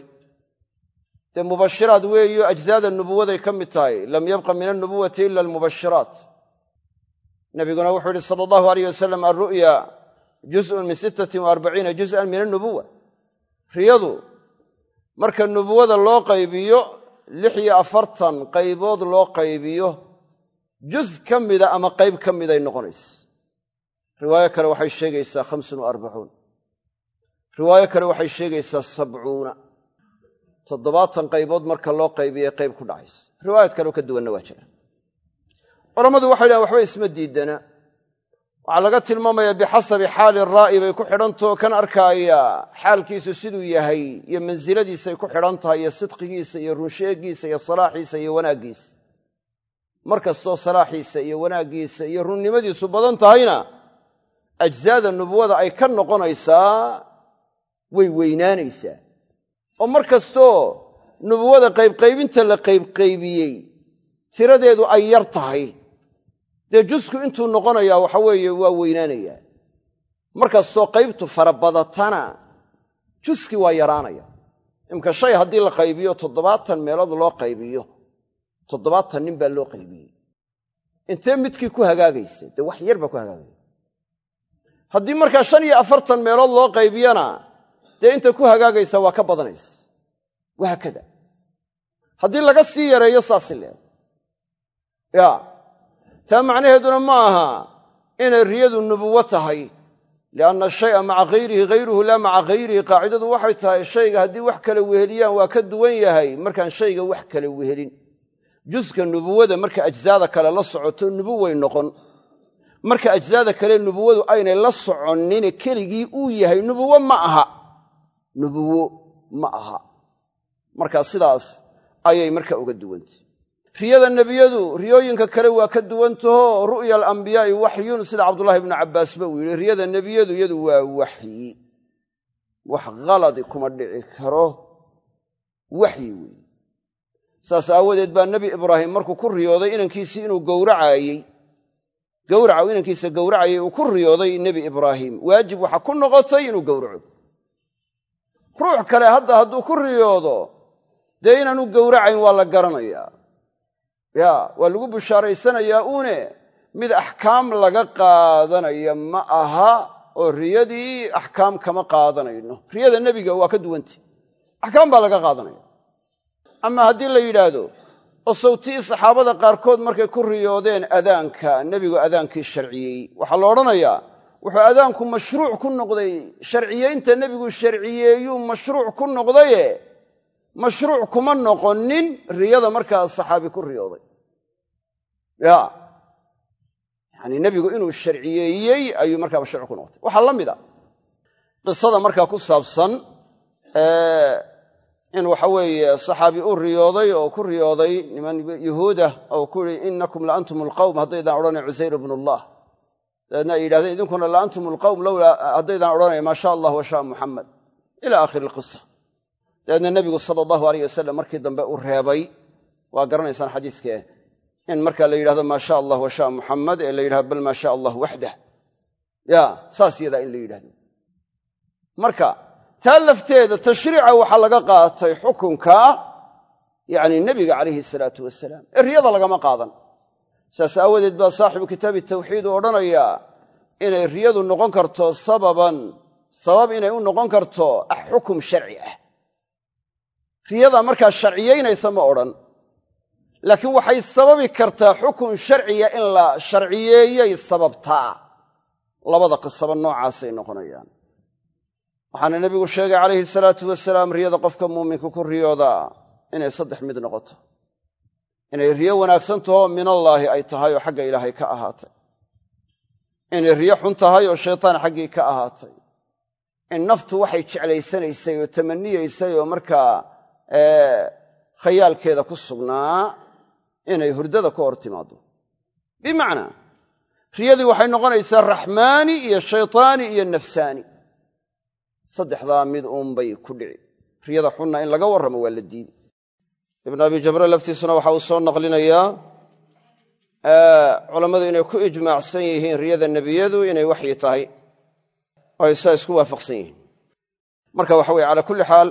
Dee mubashiraad weeyo ajzaada nubuwaday ka mid tahay. Lam yabqa min alnubuwati ila almubashiraat. Nabiguna wuxuu yihi sala allahu alayh wasalam alru'ya juzun min sittatin wa arbaciina juz'an min alnubuwa riyadu marka nubuwada loo qaybiyo lix iyo afartan qaybood loo qaybiyo juz ka mida ama qayb ka miday noqonaysa. Riwaayo kale waxay sheegaysaa khamsun wa riwaayo kale waxay sheegaysaa sabcuuna. Toddobaatan qaybood marka loo qaybiyay qayb ku dhacaysa. Riwaayad kaleo ka duwanna waa jira culammadu waxay dhahen waxba isma diidana waxaa laga tilmaamayaa bixasabi xaali raa'i bay ku xidhantao kan arkaaya xaalkiisu siduu yahay iyo mansiladiisay ku xidhan tahay iyo sidqigiisa iyo runsheegiisa iyo salaaxiisa iyo wanaaggiisa mar kastoo salaaxiisa iyo wanaaggiisa iyo runnimadiisu badan tahayna ajzaada nubuwada ay ka noqonaysaa way weynaanaysaa oo mar kastoo nubuwada qaybqaybinta la qaybqaybiyey tiradeedu ay yar tahay. Dee jusku intuu noqonayaa waxa weeye waa weynaanayaa mar kastoo qaybtu farabadatana juski waa yaraanaya. Imka shay haddii la qaybiyo toddobaatan meelood loo qaybiyo toddobaatan nin baa loo qaybiyey. Intee midkii ku hagaagaysa? Dee wax yar baa ku hagaagaya haddii markaa shan iyo afartan meelood loo qaybiyana dee inta ku hagaagaysa waa ka badanaysa. Wahaakada haddii laga sii yareeyo saasi leed ya. Taa macnaheeduna ma aha inay riyadu nubuwo tahay lianna shaya maca hayrihi hayruhu laa maca hayrihi qaacidadu waxay tahay shayga haddii wax kale weheliyaan waa ka duwan yahay markaan shayga wax kale wehelin. Juska nubuwada marka ajzaada kale la socoto nubuway noqon. Marka ajzaada kale nubuwadu aynay la soconnin keligii uu yahay nubuwo ma aha nubuwo ma aha. Marka sidaas ayay marka uga duwantay riyada nebiyadu riyooyinka kale waa ka duwantaho. Ru'ya alambiyaa'i waxyun sida cabdullahi ibnu cabbaasba uu yidhi. Riyada nebiyadu iyadu waa waxyi. Wax khaladi kuma dhici karo. Waxyi weeye saas aawadeed baa nebi ibraahim markuu ku riyooday inankiisii inuu gowracaayey gowraca inankiisa gowracayay uu ku riyooday nebi ibraahim. Waajib waxa ku noqotay inuu gowraco ruux kale hadda hadduu ku riyoodo dee inaanu gowracayn waa la garanayaa ya waa lagu bushaaraysanayaa uune. Mid axkaam laga qaadanaya ma aha oo riyadii axkaam kama qaadanayno. Riyada nebiga waa ka duwantay axkaam baa laga qaadanaya. Ama haddii la yidhaahdo oo sawtii saxaabada qaarkood markay ku riyoodeen adaanka nebigu adaankii sharciyey. Waxaa la odhanayaa wuxuu adaanku mashruuc ku noqday. Sharciyeynta nebigu sharciyeeyuu mashruuc ku noqdaye mashruuc kuma noqonin riyada markaa saxaabi ku riyooday. Ya. Yacanii nebigu inuu sharciyeeyey ayuu markaa mashruuc ku noqday waxaa la mid a qisada markaa ku saabsan in waxa weeye saxaabi u riyooday oo ku riyooday niman yuhuudah oo ku yihi inakum la antum alqawm haddaydaan odhanay cusayr ibnullah dabeedna ay yidhahdeen idinkuna la antum alqawm lowlaa haddaydaan odhanay maa sha allah wa shaa muxamed ila aakhiri alqisa dabeedna nebigu sala allahu aleyh wasalam markii dambe u reebay waa garanaysaan xadiiskee in marka la yidhahdo maa sha allah wa shaa muxamed ee la yidhahdo bal maa allah waxdah ya saas yadaa in la yidhahdo marka taa lafteeda tashriica waxaa laga qaatay xukunka yacni nebiga calayhi salaatu wasalaam ee lagama qaadan saas aawadeed baa saaxibu kitaabi tawxiid u odhanayaa inay riyadu noqon karto sababan sabab inay u noqon karto xukum sharci ah. Riyada markaa sharciyeynaysa ma odhan laakiin waxay sababi kartaa xukun sharciya in la sharciyeeyey sababtaa. Labada qisaba noocaasay noqonayaan. Waxaana nebigu sheegay calayhi salaatu wasalaam riyada qofka muuminka ku riyoodaa inay saddex mid noqoto inay riyo wanaagsan taho minallaahi ay tahay oo xagga ilaahay ka ahaatay. Inay riyo xun tahay oo shaytaan xaggii ka ahaatay. In naftu waxay jeclaysanaysay oo tamaniyeysay oo markaa khayaalkeeda ku sugnaa inay hurdada ka hor timaado bimacnaa riyadii waxay noqonaysaa raxmaani iyo shaytaani iyo nafsaani. Saddexdaa mid uunbay ku dhici. Riyada xunna in laga warramo waa la diidi ibnu abi jamre laftiisuna waxa uu soo naqlinayaa culammadu inay ku ijmaacsan yihiin riyada nebiyadu inay waxyi tahay oo ay saa isku waafaqsan yihiin. Marka waxa weye calaa kulli xaal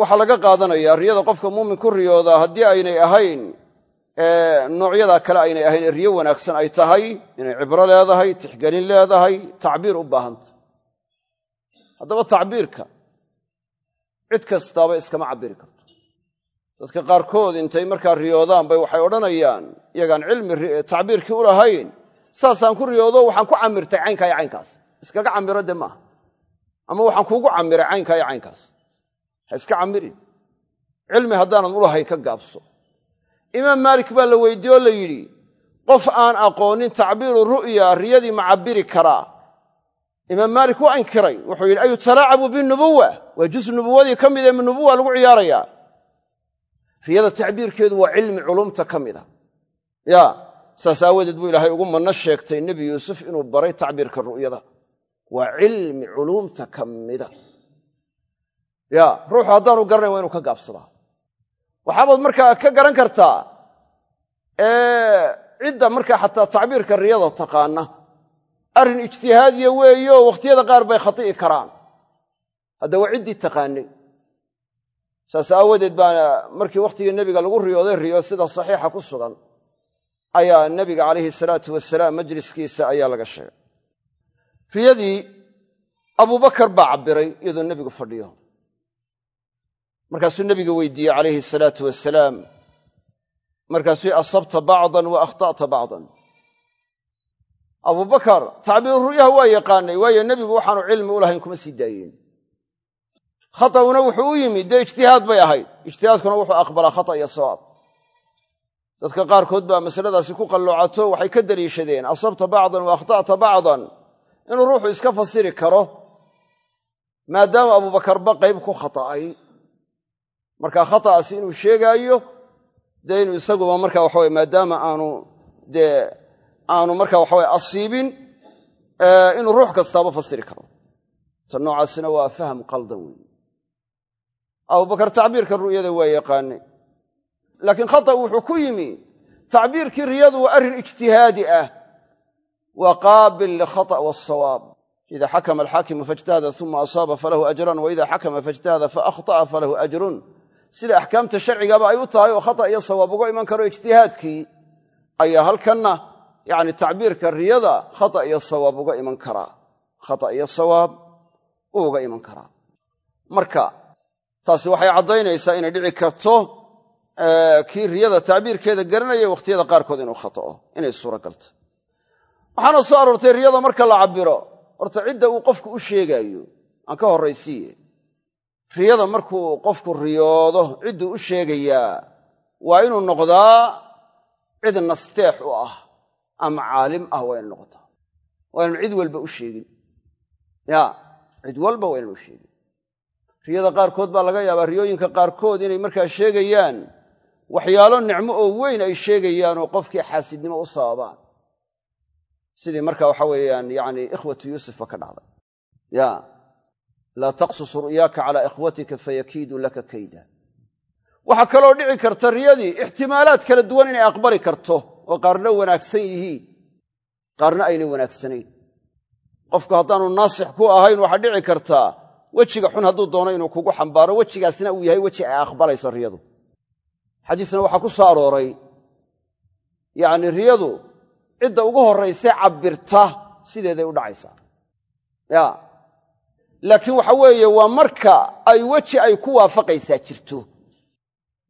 waxaa laga qaadanayaa riyada qofka muumin ku riyoodaa haddii aynay ahayn noocyadaa kale aynay ahayn riyo wanaagsan ay tahay inay cibro leedahay tixgelin leedahay tacbiir u baahanta. Haddaba tacbiirka cid kastaaba iskama cabbiri karto dadka qaarkood intay markaa riyoodaan bay waxay odhanayaan iyagaan cilmi tacbiirkii u lahayn saasaan ku riyoodo waxaan ku camirtay caynkaa iyo caynkaas. Iskaga camiro de maaha. Ama waxaan kuugu camiray caynkaa iyo caynkaas. Ha iska camirin. Cilmi haddaanad ulahayn ka gaabso. Imaam maalik baa la weydiiye oo la yidhi qof aan aqoonin tacbiiru ru'ya riyadii ma cabbiri karaa. Imaam maalik waa inkiray wuxuu yidhi ayutalaacabu binubuwa waa juz nubuwadii ka mid ee nubuwa lagu ciyaarayaa riyada tacbiirkeedu waa cilmi culumta ka mida ya saas aawadeed buu ilaahay ugu manno sheegtay nebi yuusuf inuu baray tacbiirka ru'yada. Waa cilmi culumta ka mida ya ruuxu haddaanu garanayn waa inuu ka gaabsadaa. Waxaabaad markaa ka garan kartaa cidda markaa xataa tacbiirka riyada taqaana. Arrin ijtihaadiya weeyo wakhtiyada qaar bay khati'i karaan. Hadda waa ciddii taqaanay saas aawadeed baa markii wakhtigii nebiga lagu riyooday riyo sida saxiixa ku sugan ayaa nebiga calayhi salaatu wasalaam majliskiisa ayaa laga sheegay. Riyadii abubakar baa cabbiray iyadoo nebigu fadhiyo. Markaasuu nebiga weydiiyey calayhi salaatu wasalaam markaasuu asabta bacdan wa akhta'ta bacdan. Abubakar tacbiiru ru'yaha waa yaqaanay waayo nebigu waxaanu cilmi u lahayn kuma sii daayeen khata'una wuxuu u yimi dee ijtihaad bay ahayd. Ijtihaadkuna wuxuu aqbalaa khata iyo sawaab. Dadka qaarkood baa masaladaasi ku qalloocato waxay ka daliishadeen asabta bacdan wa akhta'ta bacdan. Inuu ruuxu iska fasiri karo maadaama abubakarba qayb ku khata'ay. Markaa khata'aasi inuu sheegaayo dee inuu isaguba marka waxaweye maadaama aanu dee aanu marka waxaweye asiibin inuu ruux kastaaba fasiri karo. Ta noocaasina waa faham qaldan abubakar tacbiirka ru'yada waa yaqaanay. Laakiin khata wuxuu ku yimi tacbiirkii riyadu waa arrin ijtihaadi ah. Waa qaabil likhata wasawaab ida xakama alxaakimu faijtahada uma asaaba falahu ajran wa ida xakama faijtahada faahطa'a falahu ajrun. Sida axkaamta sharcigaba ay u tahay oo khata iyo sawaab uga iman karo ijtihaadkii ayaa halkanna yani tacbiirka riyada khata iyo sawaab uga iman karaa. Khata iyo sawaab uu uga iman karaa. Marka taasi waxay caddaynaysaa inay dhici karto kii riyada tacbiirkeeda garanaya wakhtiyada qaarkood inuu khata'o inay suuragalta waxaana soo aroortay riyada marka la cabbiro. Horta cidda uu qofku u sheegaayo aan ka horraysiiye. Riyada markuu qofku riyoodo cidduu u sheegayaa waa inuu noqdaa cid nasteex u ah ama caalim ah waa inu noqotaa waa inu cid walba u sheegin. Ya cid walba waa inanu u sheegin riyada qaarkood baa laga yaabaa riyooyinka qaarkood inay markaa sheegayaan. Waxyaalo nicmo oo weyn ay sheegayaan oo qofkii xaasidnimo u sababaan. Sidii marka waxa weeyaan yani ikhwatu yuusufba ka dhacday. Ya laa taqsus ru'yaaka calaa ikhwatika fayakiidu laka kayda. Waxaa kaloo dhici karta riyadii ixtimaalaad kala duwan inay aqbali karto oo qaarna wanaagsan yihiin. Qaarna aynay wanaagsanayn qofku haddaanu naasix ku ahayn waxaa dhici kartaa wejiga xun hadduu doono inuu kugu xambaaro wejigaasna uu yahay weji ay aqbalayso riyadu. Xadiisna waxaa ku soo arooray yacni riyadu cidda ugu horrayse cabbirta sideeday u dhacaysaa ya laakiin waxa weeye waa marka ay weji ay ku waafaqaysaa jirto.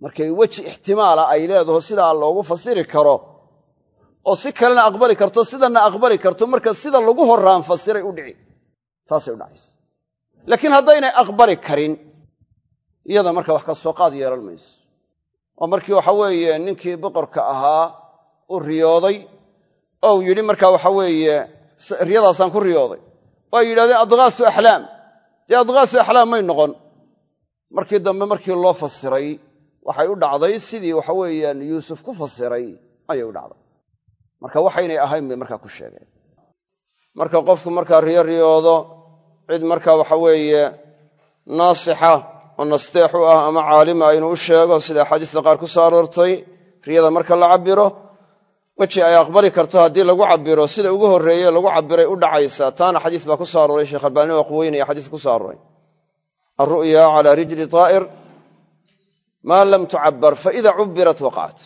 Markay weji ixtimaala ay leedaho sidaa loogu fasiri karo oo si kalena aqbali karto sidanna aqbali karto marka sida lagu horraan fasiray u dhici taasay u dhacaysa laakiin haddaynay aqbali karin iyada marka wax ka soo qaad yeelan mayso. Oo markii waxa weeye ninkii boqorka ahaa u riyooday oo uu yidhi marka waxa weeye riyadaasaan ku riyooday. Oo ay yidhahdeen adghaasu axlaam. Dee adghaasu axlaam may noqon. Markii dambe markii loo fasiray waxay u dhacday sidii waxa weeyaan yuusuf ku fasiray ayay u dhacday. Marka waxaynay ahayn bay markaa ku sheegeen. Marka qofku markaa riyo riyoodo cid marka waxa weeye naasixa oo nasteex u ah ama caalima inuu u sheego sida axaadiista qaar ku soo aroortay riyada marka la cabbiro weji ay aqbali karto haddii lagu cabbiro sida ugu horreeye lagu cabbiray u dhacaysa. Taana xadiis baa ku soo arooray sheekh albaani waa quweynaya xadiis ku soo arooray. Alru'ya calaa rijli taa'ir maa lam tucabbar faida cubbirat waqacat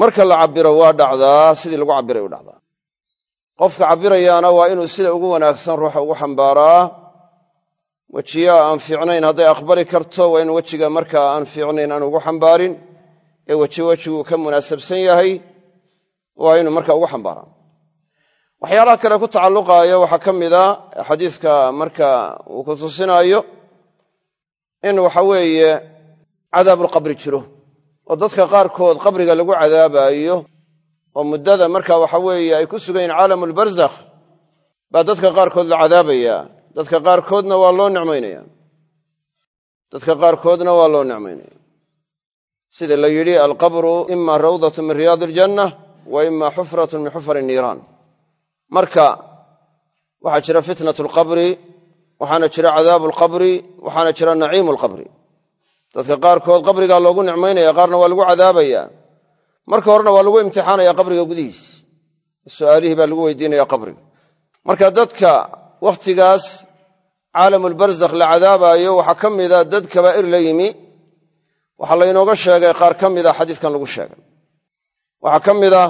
marka la cabbiro waa dhacdaa sidii lagu cabbiray u dhacdaa qofka cabbirayaana waa inuu sida ugu wanaagsan ruuxa ugu xambaaraa. Wejiyaa aan fiicnayn hadday aqbali karto waa in wejiga markaa aan fiicnayn aan ugu xambaarin. Ee weji wejiguu ka munaasabsan yahay waa inuu marka ugu xambaaraa. Waxyaalaha kale ku tacalluqaaya waxaa ka mida xadiiska marka uu ku tusinaayo in waxa weeye cadaabulqabri jiro. Oo dadka qaarkood qabriga lagu cadaabaayo oo muddada marka waxa weeye ay ku sugan yihiin caalamulbarzakh baa dadka qaarkood la cadaabayaa dadka qaarkoodna waa loo nicmaynaya dadka qaarkoodna waa loo nicmaynaya sida la yidhi alqabru ima rawdatun min riyaadi iljanna wa ima xufratun min xufari niiraan. Marka waxaa jira fitnat alqabri waxaana jira cadaabu alqabri waxaana jira naciimu alqabri dadka qaarkood qabrigaa loogu nicmaynaya qaarna waa lagu cadaabaya marka horena waa lagu imtixaanaya qabriga gudihiis. Su'aalihii baa lagu weydiinaya qabriga. Marka dadka wakhtigaas caalamulbarzakh la cadaabaayo waxaa ka mida dad kabaa'ir la yimi waxaa laynooga sheegay qaar ka mida xadiiskan lagu sheegay. Waxaa ka mid ah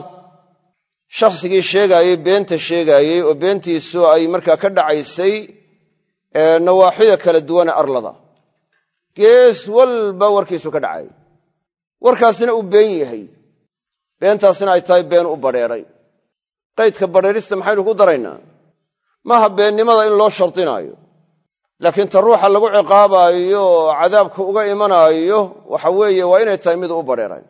shakhsigii sheegaayey beenta sheegaayey oo beentiisu ay markaa ka dhacaysay nawaaxida kala duwane arlada. Gees walba warkiisu ka dhacay. Warkaasina uu been yahay beentaasina ay tahay been u badheedhay qaydka badheerista maxaynu ku daraynaa? Maaha beennimada in loo shardinaayo. Laakiin ta ruuxa lagu ciqaabaayo oo cadaabka uga imanaayo waxa weeye waa inay tahay mid u badheedhay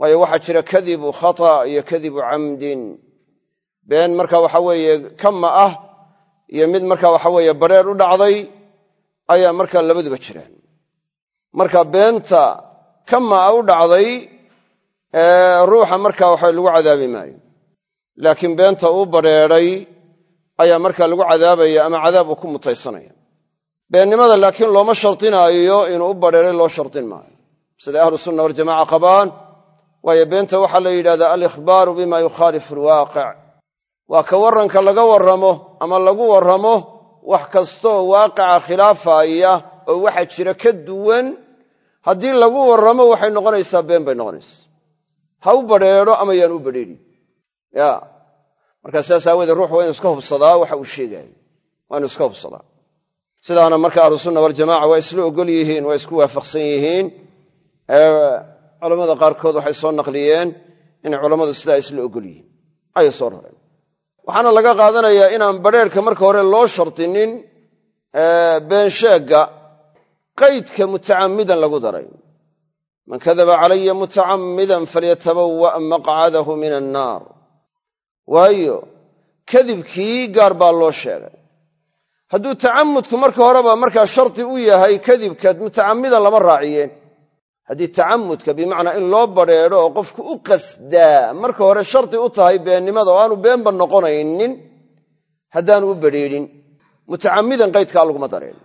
waayo waxaa jira kadibu khata iyo kadibu camdin. Been marka waxa weeye kama ah iyo mid marka waxa weeye badheer u dhacday ayaa markaa labaduba jiraan marka beenta kama a u dhacday ruuxa marka waxa lagu cadaabi maayo. Laakiin beenta uu badheedhay ayaa markaa lagu cadaabaya ama cadaab uu ku mutaysanaya beennimada laakiin looma shardinaayo inuu u badheedhay loo shardin maayo. Siday ahlu sunna waljamaca qabaan waayo beenta waxaa la yidhahdaa alikhbaaru bima yukhaalifu alwaaqic waa ka warranka laga warramo ama lagu warramo wax kastooo waaqica khilaafaya oo waxa jira ka duwan. Haddii lagu warramo waxay noqonaysaa been bay noqonaysaa ha u badheedho ama yaan u badheedhin ya. Markaa sidaas aawoodee ruux waa inu iska hubsadaa waxa uu sheegaayo. Waa inu iska hubsadaa. Sidaana marka ahlusunna waljamaca waa isla ogol yihiin waa isku waafaqsan yihiin. Culammada qaarkood waxay soo naqliyeen inay culammadu sidaa isla ogol yihiin. Ayay soo rareen waxaana laga qaadanayaa inaan badheerhka marka hore loo shardinin beensheegga qaydka mutacammidan lagu daray man kadaba calaya mutacammidan falyatabawa' maqcadahu min annaar. Waayo kadibkii gaar baa loo sheegay. Hadduu tacamudku marka horeba markaa shardi u yahay kadibka mutacammidan lama raaciyeen. Haddii tacamudka bimacnaa in loo badheedho oo qofku u qasdaa marka hore shardi u tahay beennimada oo aanu beenba noqonaynin haddaanu u badrheedhin mutacammidan qaydkaa laguma dareen.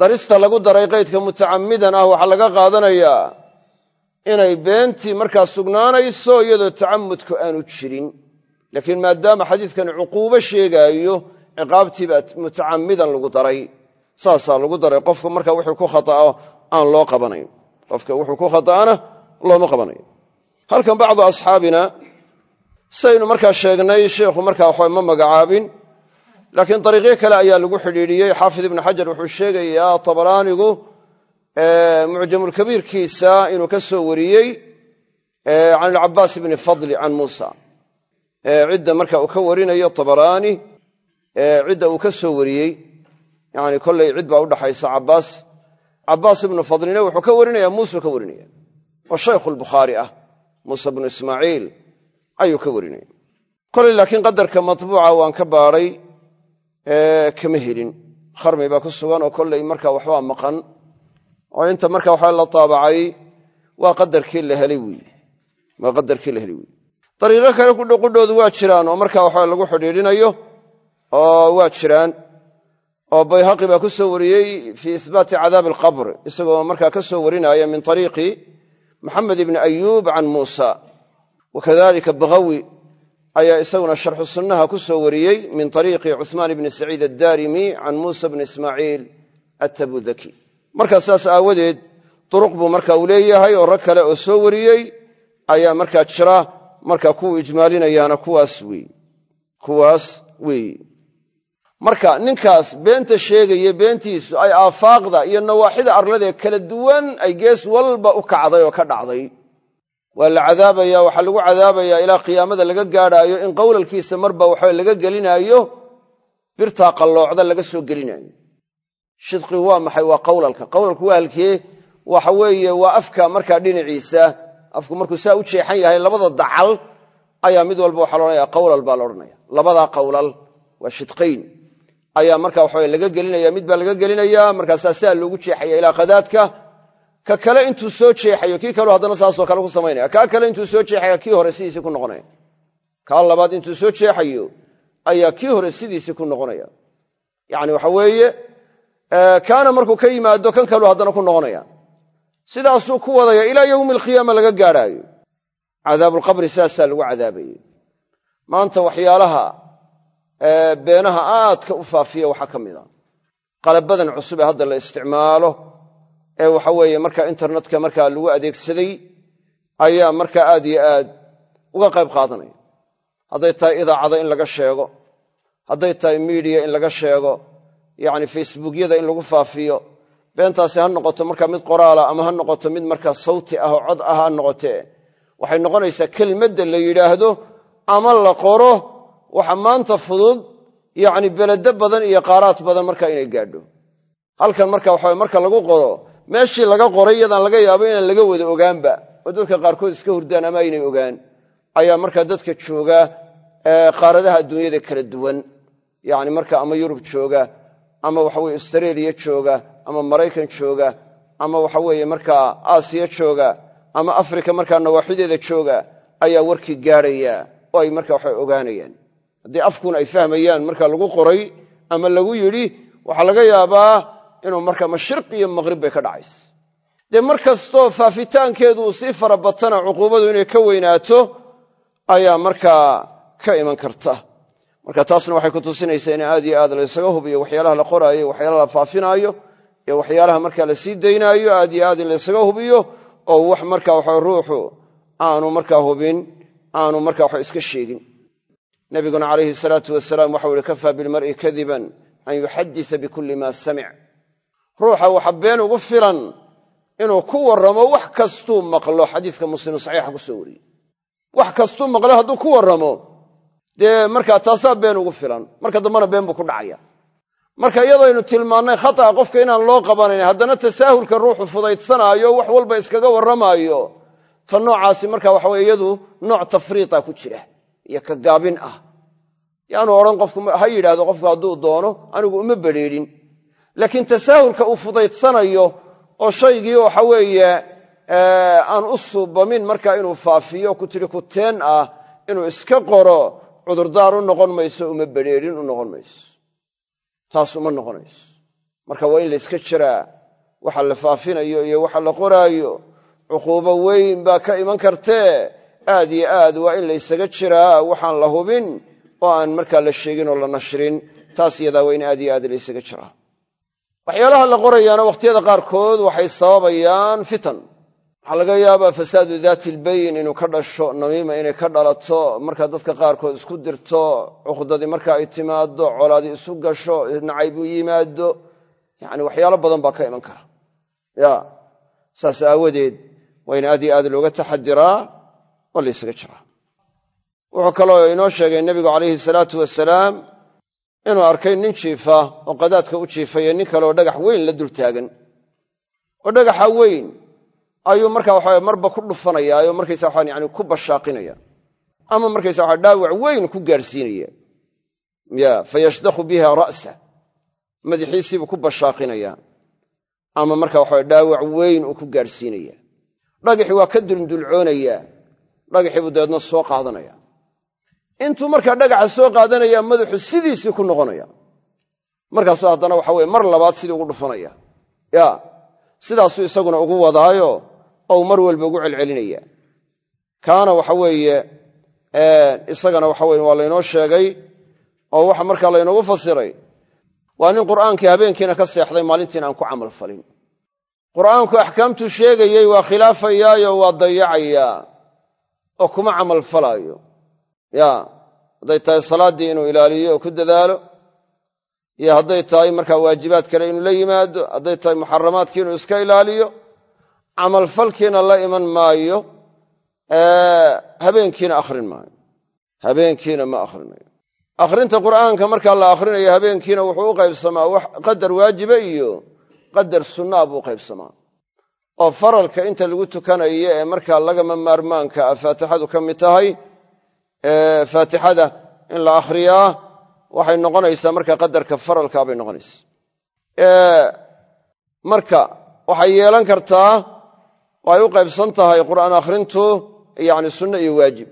Darista lagu daray qaydka mutacammidan ah waxaa laga qaadanayaa inay beentii markaa sugnaanayso iyadoo tacamudku aanu jirin. Laakiin maadaama xadiidkani cuquubo sheegaayo ciqaabtii baa mutacammidan lagu daray. Saasaa lagu daray. Qofku marka wuxuu ku khata'o aan loo qabanayn. Qofka wuxuu ku khata'ana looma qabanayo halkan bacdu asxaabina saynu markaa sheegnay sheikhu markaa waxba ma magacaabin. Laakiin dariiqyo kale ayaa lagu xidhiidhiyey. Xaafid ibnu xajar wuxuu sheegayaa tabaraanigu mucjamulkabiirkiisa inuu ka soo wariyey can ilcabaas ibni fadli can muusa. Cidda marka uu ka warinayo tabaraani cidda uu ka soo wariyey yani kollay cid baa udhaxaysa cabaas cabaas ibnu fadlina wuxuu ka warinaya muuseu ka warinaya oo shaykhu lbukhaari ah muusa bnu ismaaciil ayuu ka warinaya. Kolay laakiin qadarka matbuuca waan ka baadhay kama helin. Kharmi ku sugan oo marka waxbaa maqan oo inta marka waxa la taabacay waa qadarkii la helay wy waa qadarkii la helay wey dariiqo kale qudhoodu waa jiraan oo marka waxa lagu xidhiidhinayo oo waa jiraan oo bayhaqi baa ku soo wariyey fii ihbaati cadaabi alqabr isagoo markaa ka soo warinaya min ariiqi maxamed ibni ayuub can muusa. Wakadalika bagawi ayaa isaguna sharxu sunnaha ku soo wariyey min ariiqi cuhmaan ibni saciid addarimi can muusa bni ismaaciil attabudaki markaa saas aawadeed duruq buu marka uu leeyahay oo rag kale oo soo wariyey ayaa markaa jira marka kuwu ijmaalinayaana kuwaas wey marka ninkaas beenta sheegaya beentiisu ay aafaaqda iyo nawaaxida arladee kala duwan ay gees walba u kacday oo ka dhacday. Waa la cadaabaya waxaa lagu cadaabayaa ilaa qiyaamada laga gaadhaayo in qowlalkiisa marba waxa laga gelinaayo birtaa qalloocda laga soo gelinaayo shidqigu waa maxay? Waa qowlalka qowlalku waa halkee waxa weeye waa afka markaa dhinaciisa. Afku markuu saa u jeexan yahay labada dacal ayaa mid walba waxaa laodhanaya qawlal baa la odhanaya labadaa qawlal waa shidqayn. Ayaa marka waxa laga gelinaya mid laga gelinaya markaasaa saa loogu jeexaya ilaa qadaadka ka kale intuu soo jeexayo kii kaleu haddana saasoo kale ku samaynaya kaa kale intuu soo jeexaya kii hore sidiisii ku noqonaya. Kaa labaad intuu soo jeexayo ayaa kii hore sidiisii ku noqonaya. Yani waxa weeye kaana markuu ka yimaado kan kaleu haddana ku noqonaya. Sidaasuu ku wadaya ilaa yowmi alqiyaama laga gaadhaayo cadaabulqabri saasaa lagu cadaabayey. Maanta waxyaalaha beenaha aadka u faafiya waxaa ka mid a. Qalabadan cusub ee hadda la isticmaalo ee waxa weeye marka internetka markaa lagu adeegsaday ayaa marka aad yo aad uga qayb qaadanaya. Hadday tahay idaacada in laga sheego hadday tahay miidiya in laga sheego yacni facebookyada in lagu faafiyo. Beentaasi ha noqoto markaa mid qoraala ama ha noqoto mid markaa sawti ah oo cod ah ha noqotee waxay noqonaysaa kelmadda la yidhaahdo ama la qoro waxa maanta fudud yacni beledo badan iyo qaaraad badan markaa inay gaadho. Halkan marka waxa marka lagu qoro meeshii laga qoray iyadaan laga yaabo inaan laga wada ogaanba oo dadka qaarkood iska hurdaan ama aynay ogaan ayaa markaa dadka jooga qaaradaha adduunyada kala duwan. Yacni marka ama yurub jooga ama waxaweye astareeliya jooga ama maraykan jooga ama waxaweeye markaa aasiya jooga ama afrika markaa nawaaxideeda jooga ayaa warkii gaadhaya oo ay marka waxa ogaanayaan. Haddii afkuna ay fahmayaan marka lagu qoray ama lagu yidhi waxaa laga yaabaa inuu marka mashriq iyo maqhrib bay ka dhacaysa. Dee mar kastoo faafitaankeedu uu sii fara batana cuquubadu inay ka weynaato ayaa markaa ka iman karta marka taasna waxay ku tusinaysaa in aad iyo aad laysaga hubiyo waxyaalaha la qoraayo waxyaalaha la faafinaayo iyo waxyaalaha marka la sii daynaayo aad iyo aad in laysaga hubiyo oo wax marka waxa ruuxu aanu markaa hubin aanu marka waxa iska sheegin. Nabiguna calayhi salaatu wasalaam waxau ihi kafaa bilmar'i kadiban an yuxadisa bikulli ma samic. Ruuxa waxa been ugu filan inuu ku warramo wax kastuu maqlo. Xadiiska muslim saxiixa ku soo wariyey. Wax kastuu maqlo hadduu ku warramo dee markaa taasaa been ugu filan. Marka dambena been buu ku dhacaya. Marka iyadaynu tilmaannay khata'a qofka inaan loo qabanayn haddana tasaahulka ruuxu fudaydsanaayo wax walba iskaga warramaayo ta noocaasi marka waxa weye nooc tafriita ku jira iyo ka gaabin ah. Yaanu odhan qofku ha yidhaahdo qofku hadduu doono anigu uma bedrheedhin laakiin tasaahulka uu fudaydsanayo oo shaygii waxa weeye aan u suubamin marka inuu faafiyo ku tiri kuteen ah inuu iska qoro cudurdaar u noqon mayso uma bedrheedhin u noqon mayso. Taas uma noqonayso marka waa in la yska jiraa waxa la faafinayo iyo waxa la qoraayo cuquubo weyn baa ka iman kartee aad iyo aad waa in la ysaga jiraa waxaan la hubin oo aan markaa la sheegin oo la nashrin. Taas iyadaa waa in aad iyo aad la ysaga jiraa. Waxyaalaha la qorayaana wakhtiyada qaarkood waxay sababayaan fitan waxaa laga yaabaa fasaadu daati ilbayn inuu ka dhasho namiima inay ka dhalato markaa dadka qaarkood isku dirto cuqdadii marka ay timaado colaadii isu gasho nacayb u yimaado yani waxyaalo badan baa ka iman kara. Ya saas aawadeed waa in aad iyo aad looga taxadiraa oo la ysaga jiraa. Wuxuu kaloo inoo sheegay nebigu calayhi salaatu wasalaam inuu arkay nin jiifa oo qadaadka u jiifaya nin kaleoo dhagax weyn la dul taagan. Oo dhagaxa weyn ayuu marka waxa marba ku dhufanaya oo markaysa waxaan yani ku bashaaqinaya. Ama markaysa waxa dhaawac weyn ku gaarsiinaya. Ya fayashdakhu biha ra'sa. Madaxiisiibuu ku bashaaqinaya. Ama marka waxa dhaawac weyn uu ku gaarsiinaya. Dhagaxii waa ka duldulcoonaya dhagaxii buu dabeedna soo qaadanaya. Intuu markaa dhagaxa soo qaadanaya madaxu sidiisii ku noqonaya. Markaasuu haddana waxa weye mar labaad sidii ugu dhufanaya. Ya sidaasuu isaguna ugu wadaayo ou mar walba ugu celcelinaya. Kaana waxa weeye isagana waxa weye waa laynoo sheegay oo waxa markaa laynoogu fasiray waa nin qur'aankii habeenkiina ka seexday maalintiina aan ku camal falin. Qur'aanku axkaamtuu sheegayey waa khilaafayaayo waa dayacayaa oo kuma camal falaayo. Ya hadday tahay salaaddii inuu ilaaliyo oo ku dadaalo iyo hadday tahay markaa waajibaad kale inuu la yimaado hadday tahay muxaramaadkii inuu iska ilaaliyo camalfalkiina la iman maayo habeenkiina akhrin maayo. Habeenkiina ma akhrinayo akhrinta qur'aanka markaa la akhrinayo habeenkiina wuxuu u qaybsamaa qadar waajiba iyo qadar sunnaa buu qaybsamaa. Oo faralka inta lagu tukanayo ee markaa lagama maarmaanka a faatixadu ka mid tahay faatixada in la akhriyaa waxay noqonaysaa marka qadarka faralkaa bay noqonaysaa. Marka waxay yeelan kartaa oo ay u qaybsan tahay qur'aan akhrintu yacni sunno iyo waajib.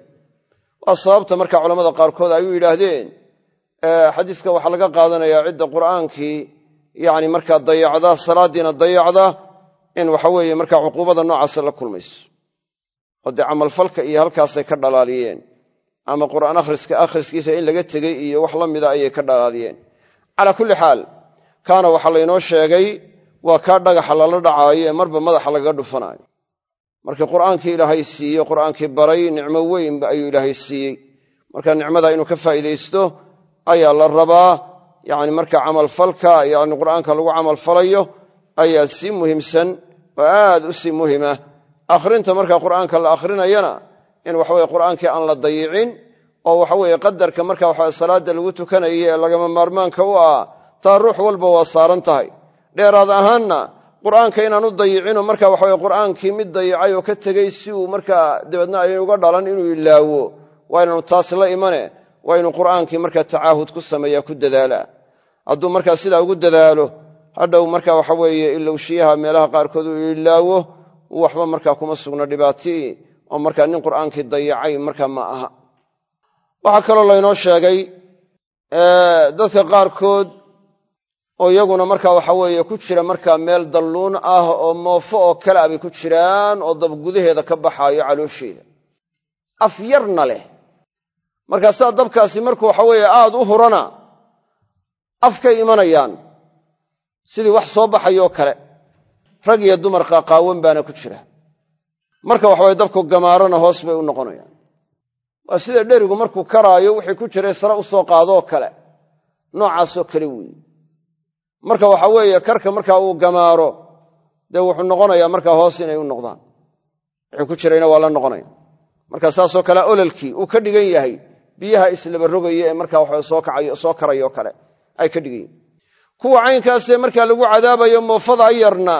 Waa sababta marka culamada qaarkood ay u yidhaahdeen xadiiska waxaa laga qaadanayaa cidda qur'aankii yacni markaa dayacda salaaddiina dayacda in waxa weeye markaa cuquubada noocaasa la kulmayso. Oo dee camalfalka iyo halkaasay ka dhalaaliyeen. Ama qur'aan akhriska akhriskiisa in laga tegey iyo wax la mida ayay ka dhalaaliyeen. Calaa kulli xaal kaana waxaa laynoo sheegay waa kaa dhagaxa lala dhacaayo ee marba madaxa lagaga dhufanaayo markii qur'aankii ilaahay siiyey qur'aankii baray nicmo weynba ayuu ilaahay siiyey. Marka nicmada inuu ka faa'iidaysto ayaa la rabaa. Yacni marka camalfalka yacni qur'aanka lagu camalfalayo ayaa si muhiimsan oo aad u sii muhima. Akhrinta marka qur'aanka la akhrinayana in waxaweye qur'aankii aan la dayicin oo waxaweye qadarka marka waxa salaada lagu tukanayo ee lagama maarmaanka u ah taa ruux walba waa saaran tahay. Dheeraad ahaanna qur'aanka inaan u dayicino marka waxaweye qur'aankii mid dayicay oo ka tegey si uu markaa dabeedna aynu uga dhalan inuu ilaawo waa inaanu taas la imane waa inuu qur'aankii markaa tacaahud ku sameeya ku dadaala. Hadduu markaa sidaa ugu dadaalo hadhow marka waxa weeye ilowshiyaha meelaha qaarkood uu ilaawo waxba markaa kuma sugna dhibaatii oo markaa nin qur'aankii dayacay markaa ma aha. Waxaa kaloo laynoo sheegay dadka qaarkood oo iyaguna marka waxa weeye ku jira markaa meel dalluun ah oo moofo oo kale ah ku jiraan oo dab gudaheeda ka baxaayo caloosheeda. Af yarna leh. Markaasaa dabkaasi markuu waxa weeye aad u hurana afkay imanayaan sidii wax soo baxayoo kale rag iyo dumar qaaqaawan baana ku jira. Marka waxaweye dabku gamaarana hoos bay u noqonayaan. Waa sida dherigu markuu karaayo wixii ku jiray sare u soo qaadoo kale noocaasoo kale weeye marka waxa weeye karka markaa uu gamaaro dee wuxuu noqonayaa markaa hoos inay u noqdaan. Wixii ku jirayna waa la noqonaya. Marka saasoo kale ololkii uu ka dhigan yahay biyaha islaba rogaya ee markaa waxa soo karayoo kale ay ka dhigan kuwa caynkaasee markaa lagu cadaabayo moofada yarna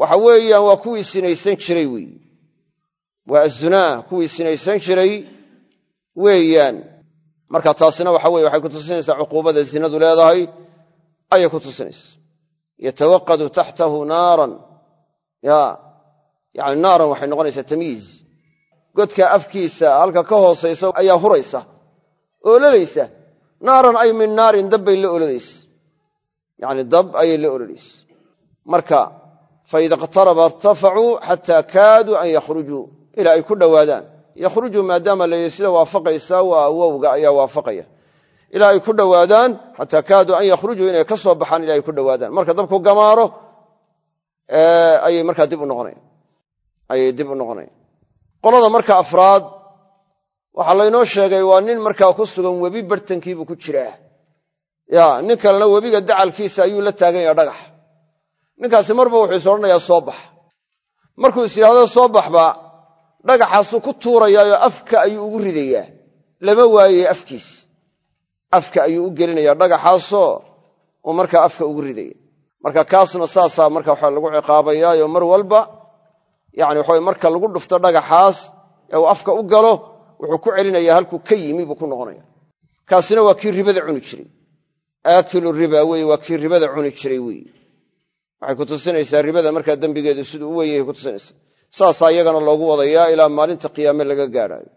waxa weeyaan waa kuwii sinaysan jiray weeye waa azunaa kuwii sinaysan jiray weeyaan. Marka taasina waxa weye waxay ku tusinaysaa cuquubada zinadu leedahay ayay ku tusinaysa. Yatawaqadu taxtahu naaran. Ya yani naaran waxay noqonaysaa tamyiiz godka afkiisa halka ka hoosaysa ayaa huraysa ololaysa naaran ay min naarin dab bay la olodaysa yani dab ayay la olodaysa marka faida iqtaraba irtafacuu xata kaaduu an yakhrujuu ilaa ay ku dhowaadaan yakhrujuu maadaama la yidhi sida waafaqaysa waa wowga ayaa waafaqaya ilaa ay ku dhowaadaan xataa kaaduu an yakhrujuu inay ka soo baxaan ila ay ku dhowaadaan. Marka dabku gamaaro ayay markaa dib u noqonayan qolada marka afraad waxaa laynoo sheegay waa nin markaa ku sugan webi bartankiibuu ku jiraa. Ya nin kalena webiga dacalkiisa ayuu la taagan yaha dhagax. Ninkaasi marba wuxuu is odhanayaa soo bax. Markuu is yidhahdo soo baxba dhagaxaasuu ku tuurayaayoo afka ayuu ugu ridayaa. Lama waayey afkiis afka ayuu u gelinayaa dhagaxaasoo uu markaa afka ugu ridaya marka kaasna saasaa marka waxa lagu ciqaabayaayo mar walba yani waxa marka lagu dhufto dhagaxaas ee uu afka u galo wuxuu ku celinayaa halkuu ka yimi buu ku noqonaya kaasina waa kii ribada cuni jiray. Aakilu riba weye waa kii ribada cuni jiray weye waxay ku tusinaysaa ribada markaa dembigeedu siduu u weyn yahay ku tusinaysaa. Saasaa iyagana loogu wadayaa ilaa maalinta qiyaame laga gaadhaayo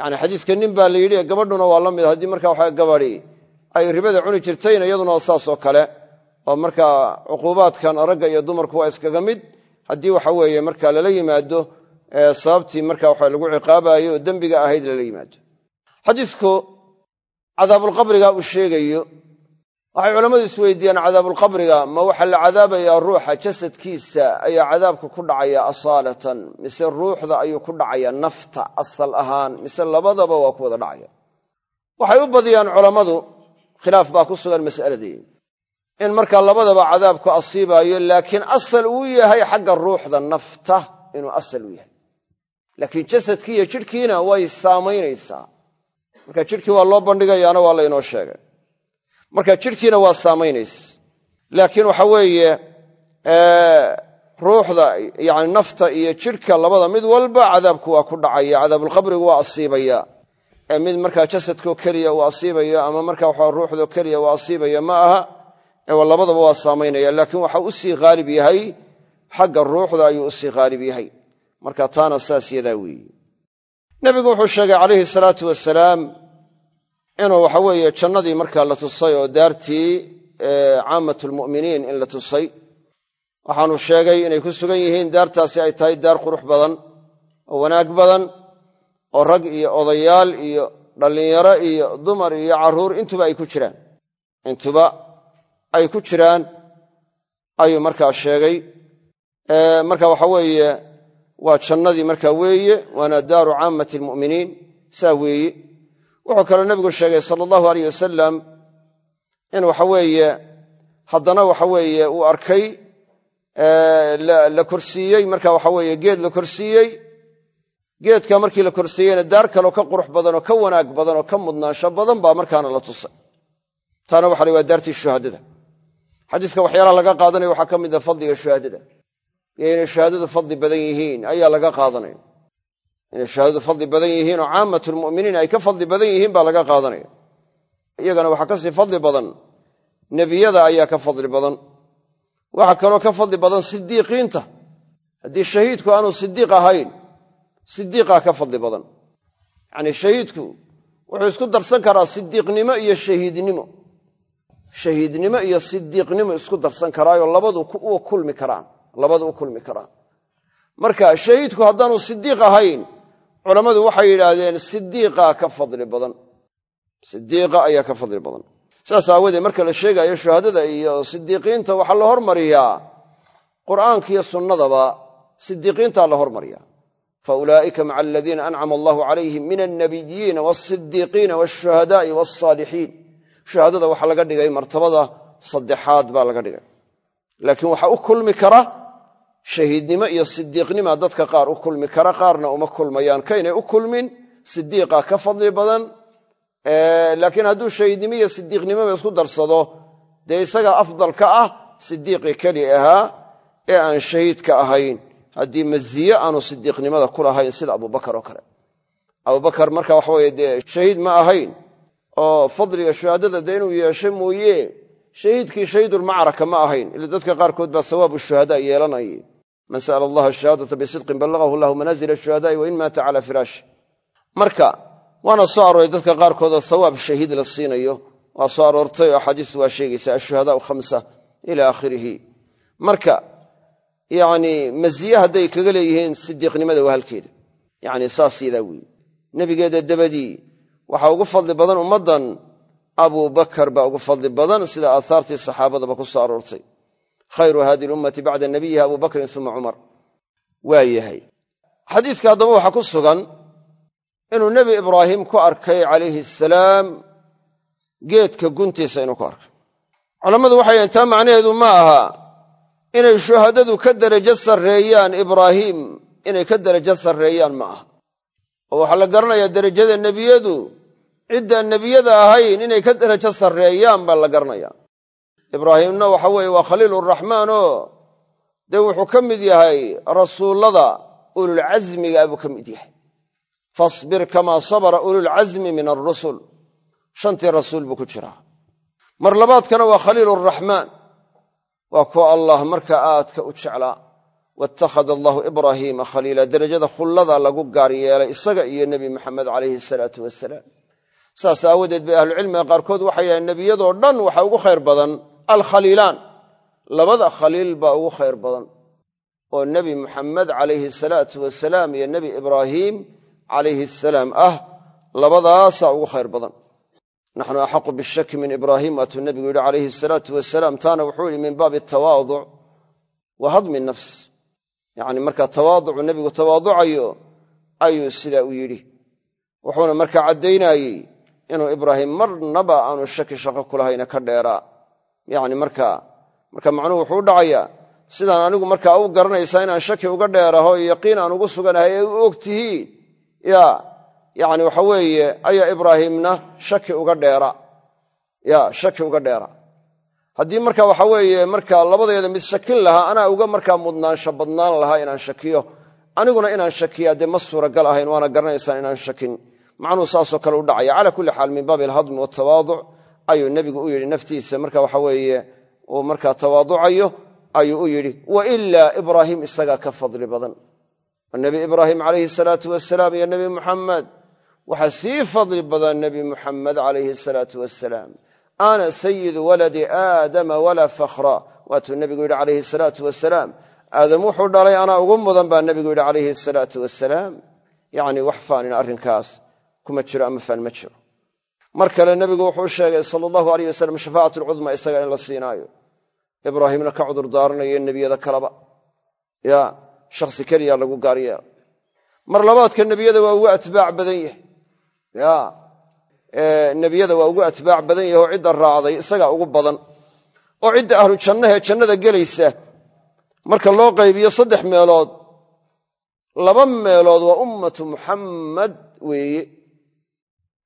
yani xadiiska nin baa la yidhi gabadhuna waa la mid haddii marka waxa gabadi ay ribada cuni jirtayna iyaduna waa saasoo kale. Oo markaa cuquubaadkan ragga iyo dumarku waa iskaga mid. Haddii waxa weeye marka lala yimaado sababtii marka waxa lagu ciqaabayo oo dembiga ahayd lala yimaado. Xadiisku cadaabulqabriga uu sheegayo waxay culammadu isweydiiyaan cadaabulqabriga ma waxaa la cadaabayaa ruuxa jasadkiisa ayaa cadaabka ku dhacaya asaalatan mise ruuxda ayuu ku dhacaya nafta asal ahaan mise labadaba waa ku wada dhacaya. Waxay u badiyaan culammadu khilaaf baa ku sugan mas'aladii in markaa labadaba cadaabku asiibaayo laakiin asal uu yahay xagga ruuxda nafta inuu asal u yahay. Laakiin jasadkii iyo jidhkiina way saamaynaysaa. Marka jidhkii waa loo bandhigayaana waa laynoo sheegay marka jidhkiina waa saamaynaysa. Laakiin waxa weeye ruuxda yani nafta iyo jidhka labada mid walba cadaabku waa ku dhacaya cadaabulqabrigu waa asiibaya. Ee mid markaa jasadkoo keliya uu asiibayo ama marka waxa ruuxdoo keliya uu asiibaya ma aha labadaba waa saamaynaya. Laakiin waxa u sii haalib yahay xagga ruuxda ayuu u sii haalib yahay. Marka taana saas yadaa weeye. Nebigu wuxuu sheegay calayhi salaatu wasalaam inuu waxa weeye jannadii markaa la tusay oo daartii caamat lmu'miniin in la tusay waxaanu sheegay inay ku sugan yihiin daartaasi ay tahay daar qurux badan oo wanaag badan oo rag iyo odayaal iyo dhallinyaro iyo dumar iyo carruur intuba ay ku jiraan. Intuba ay ku jiraan ayuu markaa sheegay. Marka waxa weeye waa jannadii markaa weeye waana daaru caammati almu'miniin saa weeye wuxuu kaloo nebigu sheegay sala allahu aleyh wasalam in waxa weeye haddana waxa weeye uu arkay la korsiiyey marka waxa weeye geed la korsiiyey. Geedka markii la korsiiyeyna daar kaleo ka qurux badan oo ka wanaag badan oo ka mudnaansho badan baa markaana la tusay. Taana waxa la waa daartii shuhaadada. Xadiiska waxyaalaha laga qaadanaya waxaa ka mid a fadliga shuhaadada. Iyo inay shahaadadu fadli badan yihiin ayaa laga qaadanaya inay shahaadadu fadli badan yihiin oo caammatulmu'miniin ay ka fadli badan yihiin baa laga qaadanaya. Iyagana waxaa ka sii fadli badan nebiyada ayaa ka fadli badan. Waxaa kaloo ka fadli badan sidiiqiinta haddii shahiidku aanu sidiiq ahayn sidiiqaa ka fadli badan. Yacnii shahiidku wuxuu isku darsan karaa sidiiqnimo iyo shahiidnimo. Shahiidnimo iyo sidiiqnimo isku darsan karaayoo labadu kulmi karaan labadu u kulmi karaan. Marka shahiidku haddaanu sidiiq ahayn culammadu waxay yidhaahdeen sidiiqaa ka fadli badan. Sidiiqa ayaa ka fadli badan. Saas aawadeed marka la sheegayo shuhaadada iyo sidiiqiinta waxaa la hormariyaa. Qur'aanka iyo sunnadaba sidiiqiintaa la hormariyaa. Fa ulaa'ika maca aladiina ancama allahu calayhim min alnabiyiina walsidiiqiina walshuhadaai walsaalixiin shuhaadada waxaa laga dhigay martabada saddexaad baa laga dhigay. Laakiin waxaa u kulmi kara shahiidnimo iyo sidiiqnima dadka qaar u kulmi kara qaarna uma kulmayaan. Kaynay u kulmin sidiiqa ka fadli badan laakiin hadduu shahiidnimo iyo sidiiqnimoba isku darsado dee isaga afdalka ah sidiiqii keli ahaa ee aan shahiidka ahayn. Haddii maziye aanu sidiiqnimada ku sida abubakar oo kale. Abubakar marka waxaweye dee shahiid ma ahayn oo fadliga shuhaadada dee inuu yeesho mooye. Shahiidkii shahiidulmacraka ma ahayn ila dadka qaarkood baa sawaabu shuhadaa yeelanayay man sa'ala allaha shahaadata bisidqin ballagahu llahu manaazila shuhadaai wain maata cala firaashi marka waana soo arooray dadka qaarkoodoo sawaab shahiid la siinayo waa soo aroortay oo axaadiistu waa sheegaysa ashuhadaau khamsa ila aakhirihi. Marka yacni maziye hadday kaga leeyihiin sidiiqnimada waa halkeeda. Yacni saas yadaa weeye. Nebigeeda dabadii waxaa ugu fadli badan ummaddan abubakar baa ugu fadli badan sida khayru hadi lummati bacda nabiyiha abu bakrin uma cumar waa yahay. Xadiiska haddaba waxaa ku sugan inuu nebi ibraahim ku arkay calayhi asalaam geedka guntiisa inuu ku arkay. Culammadu waxay yidhahen taa macnaheedu ma aha inay shuhadadu ka derajo sarreeyaan ibraahiim inay ka derajo sarreeyaan ma aha. Oo waxaa la garanayaa derajada nebiyadu ciddaan nebiyada ahayn inay ka derajo sarreeyaan baa la garanayaa ibraahimna waxa weeye waa khaliiluraxmaan oo dee wuxuu ka mid yahay rasuullada ululcasmiga buu ka mid yahay. Fasbir kamaa sabara ululcasmi min alrusul shantii rasuul buu ku jiraa. Mar labaadkana waa khaliiluraxmaan waa kuwa allah marka aadka u jeclaa waittakhada allahu ibraahiima khaliila. Derajada khullada lagu gaar yeelay isaga iyo nebi maxamed calayhi salaatu wasalaam saas aawadeed bay ahlucilmiga qaarkood waxay yidhahen nebiyadoo dhan waxaa ugu khayr badan alkhaliilaan. Labada khaliil baa ugu khayr badan oo nebi muxamed calayhi salaatu wasalaam iyo nebi ibraahiim calayhi asalaam ah labadaasaa ugu khayr badan. Naxnu axaqu bishaki min ibraahim waatuu nebigu yidhi calayhi asalaatu wasalaam taana wuxuu yidhi min baabi tawaaduc wa hadmi nafs. Yacni markaa tawaaducu nebigu tawaaducayo ayuu sidaa u yidhi. Wuxuuna markaa caddaynayey inuu ibraahim marnaba aanu shaki shaqo kulahayna ka dheeraa yacni markaa marka macnuhu wuxuu u dhacayaa sidaan anigu markaa u garanaysaa inaan shaki uga dheeraho iyo yaqiin aan ugu suganahay ay u og tihiin ya yacni waxa weeye ayaa ibraahimna shaki uga dheera. Ya shaki uga dheera. Haddii marka waxa weeye marka labadeeda mid shakin lahaa anaa uga markaa mudnaansho badnaan lahaa inaan shakiyo. Aniguna inaan shakiyaa dee ma suuragal ahayn waana garanaysaan inaan shakin. Macnuhu saasoo kale u dhacaya. Cala kulli xaal min baabi alhadmi watawaaduc ayuu nebigu u yidhi naftiisa marka waxa weeye uu markaa tawaaducayo ayuu u yidhi wa ilaa ibraahim isagaa ka fadli badan. Nebi ibraahim calayhi salaatu wasalaam iyo nebi muxamed waxaa sii fadli badan nebi muxamed calayhi salaatu wasalaam ana sayidu waladi aadama walaa fakhra. Waatuu nebigu yidhi calayhi salaatu wasalaam aadam wuxuu dhalay anaa ugu mudan baa nebigu yidhi calayhi salaatu wasalaam yacni wax arrinkaas kuma jiro ama faan ma jiro mar kale nebigu wuxuu sheegay sala allahu aleyh wasalam shafaacat alcudma isaga in la siinaayo. Ibraahimna ka cudur daaranayo nebiyada kaleba ya shakhsi keliya lagu gaar yeela mar labaadka nebiyada waa ugu atbaac badan yahay. Ya nebiyada waa ugu atbaac badan yahay oo cidda raacday isagaa ugu badan. Oo cidda ahlu jannahee jannada gelaysa. Marka loo qaybiyo saddex meelood laba meelood waa ummatu muxammad weeye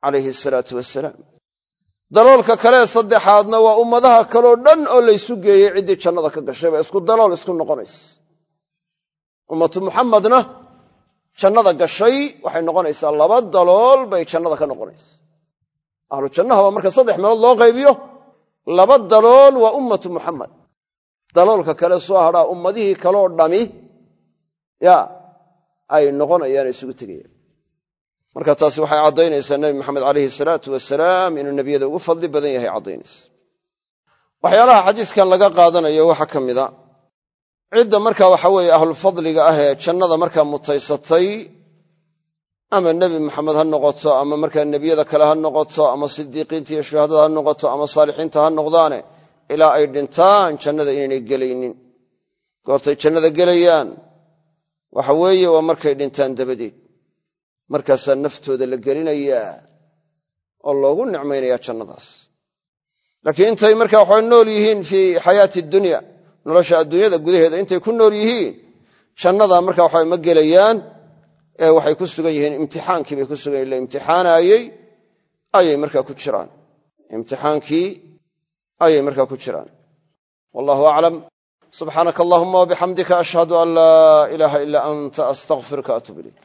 calayhi asalaatu wasalaam daloolka kalee saddexaadna waa ummadaha kaleo dhan oo laysu geeyey ciddii jannada ka gashay ba isku dalool isku noqonaysa ummatu muxammadna jannada gashay waxay noqonaysaa laba dalool bay jannada ka noqonaysa ahlu jannaha waa marka saddex meelood loo qaybiyo laba dalool waa ummatu muxamed daloolka kale soo hadhaa ummadihii kaloo dhami ya ay noqonayaan isugu tegayaan marka taasi waxay caddaynaysaa nebi maxamed calayhi salaatu wasalaam inuu nebiyada ugu fadli badan yahay caddaynaysa. Waxyaalaha xadiiskan laga qaadanayo waxaa ka mida cidda marka waxa weeye ahlufadliga ah ee jannada markaa mutaysatay ama nebi maxamed ha noqoto ama markaa nebiyada kale ha noqoto ama sidiiqiinta iyo shuhadada ha noqoto ama saalixiinta ha noqdaane ilaa ay dhintaan jannada inaynay gelaynin. Goortay jannada gelayaan waxa weeye waa markay dhintaan dabadeed markaasaa naftooda la gelinayaa oo loogu nicmaynayaa jannadaas. Laakiin intay markaa waxay nool yihiin fii xayaati dunya nolosha adduunyada gudaheeda intay ku nool yihiin jannada marka waxa ma gelayaan ee waxay ku sugan yihiin imtixaankii bay ku sugan yihiin la imtixaanaayey ayay markaa ku jiraan. Imtixaankii ayay markaa ku jiraan. Wallahu aclam subxaanaka allahuma wabixamdika ashhadu an laa ilaaha ilaa anta astaqfiruka atub ilayk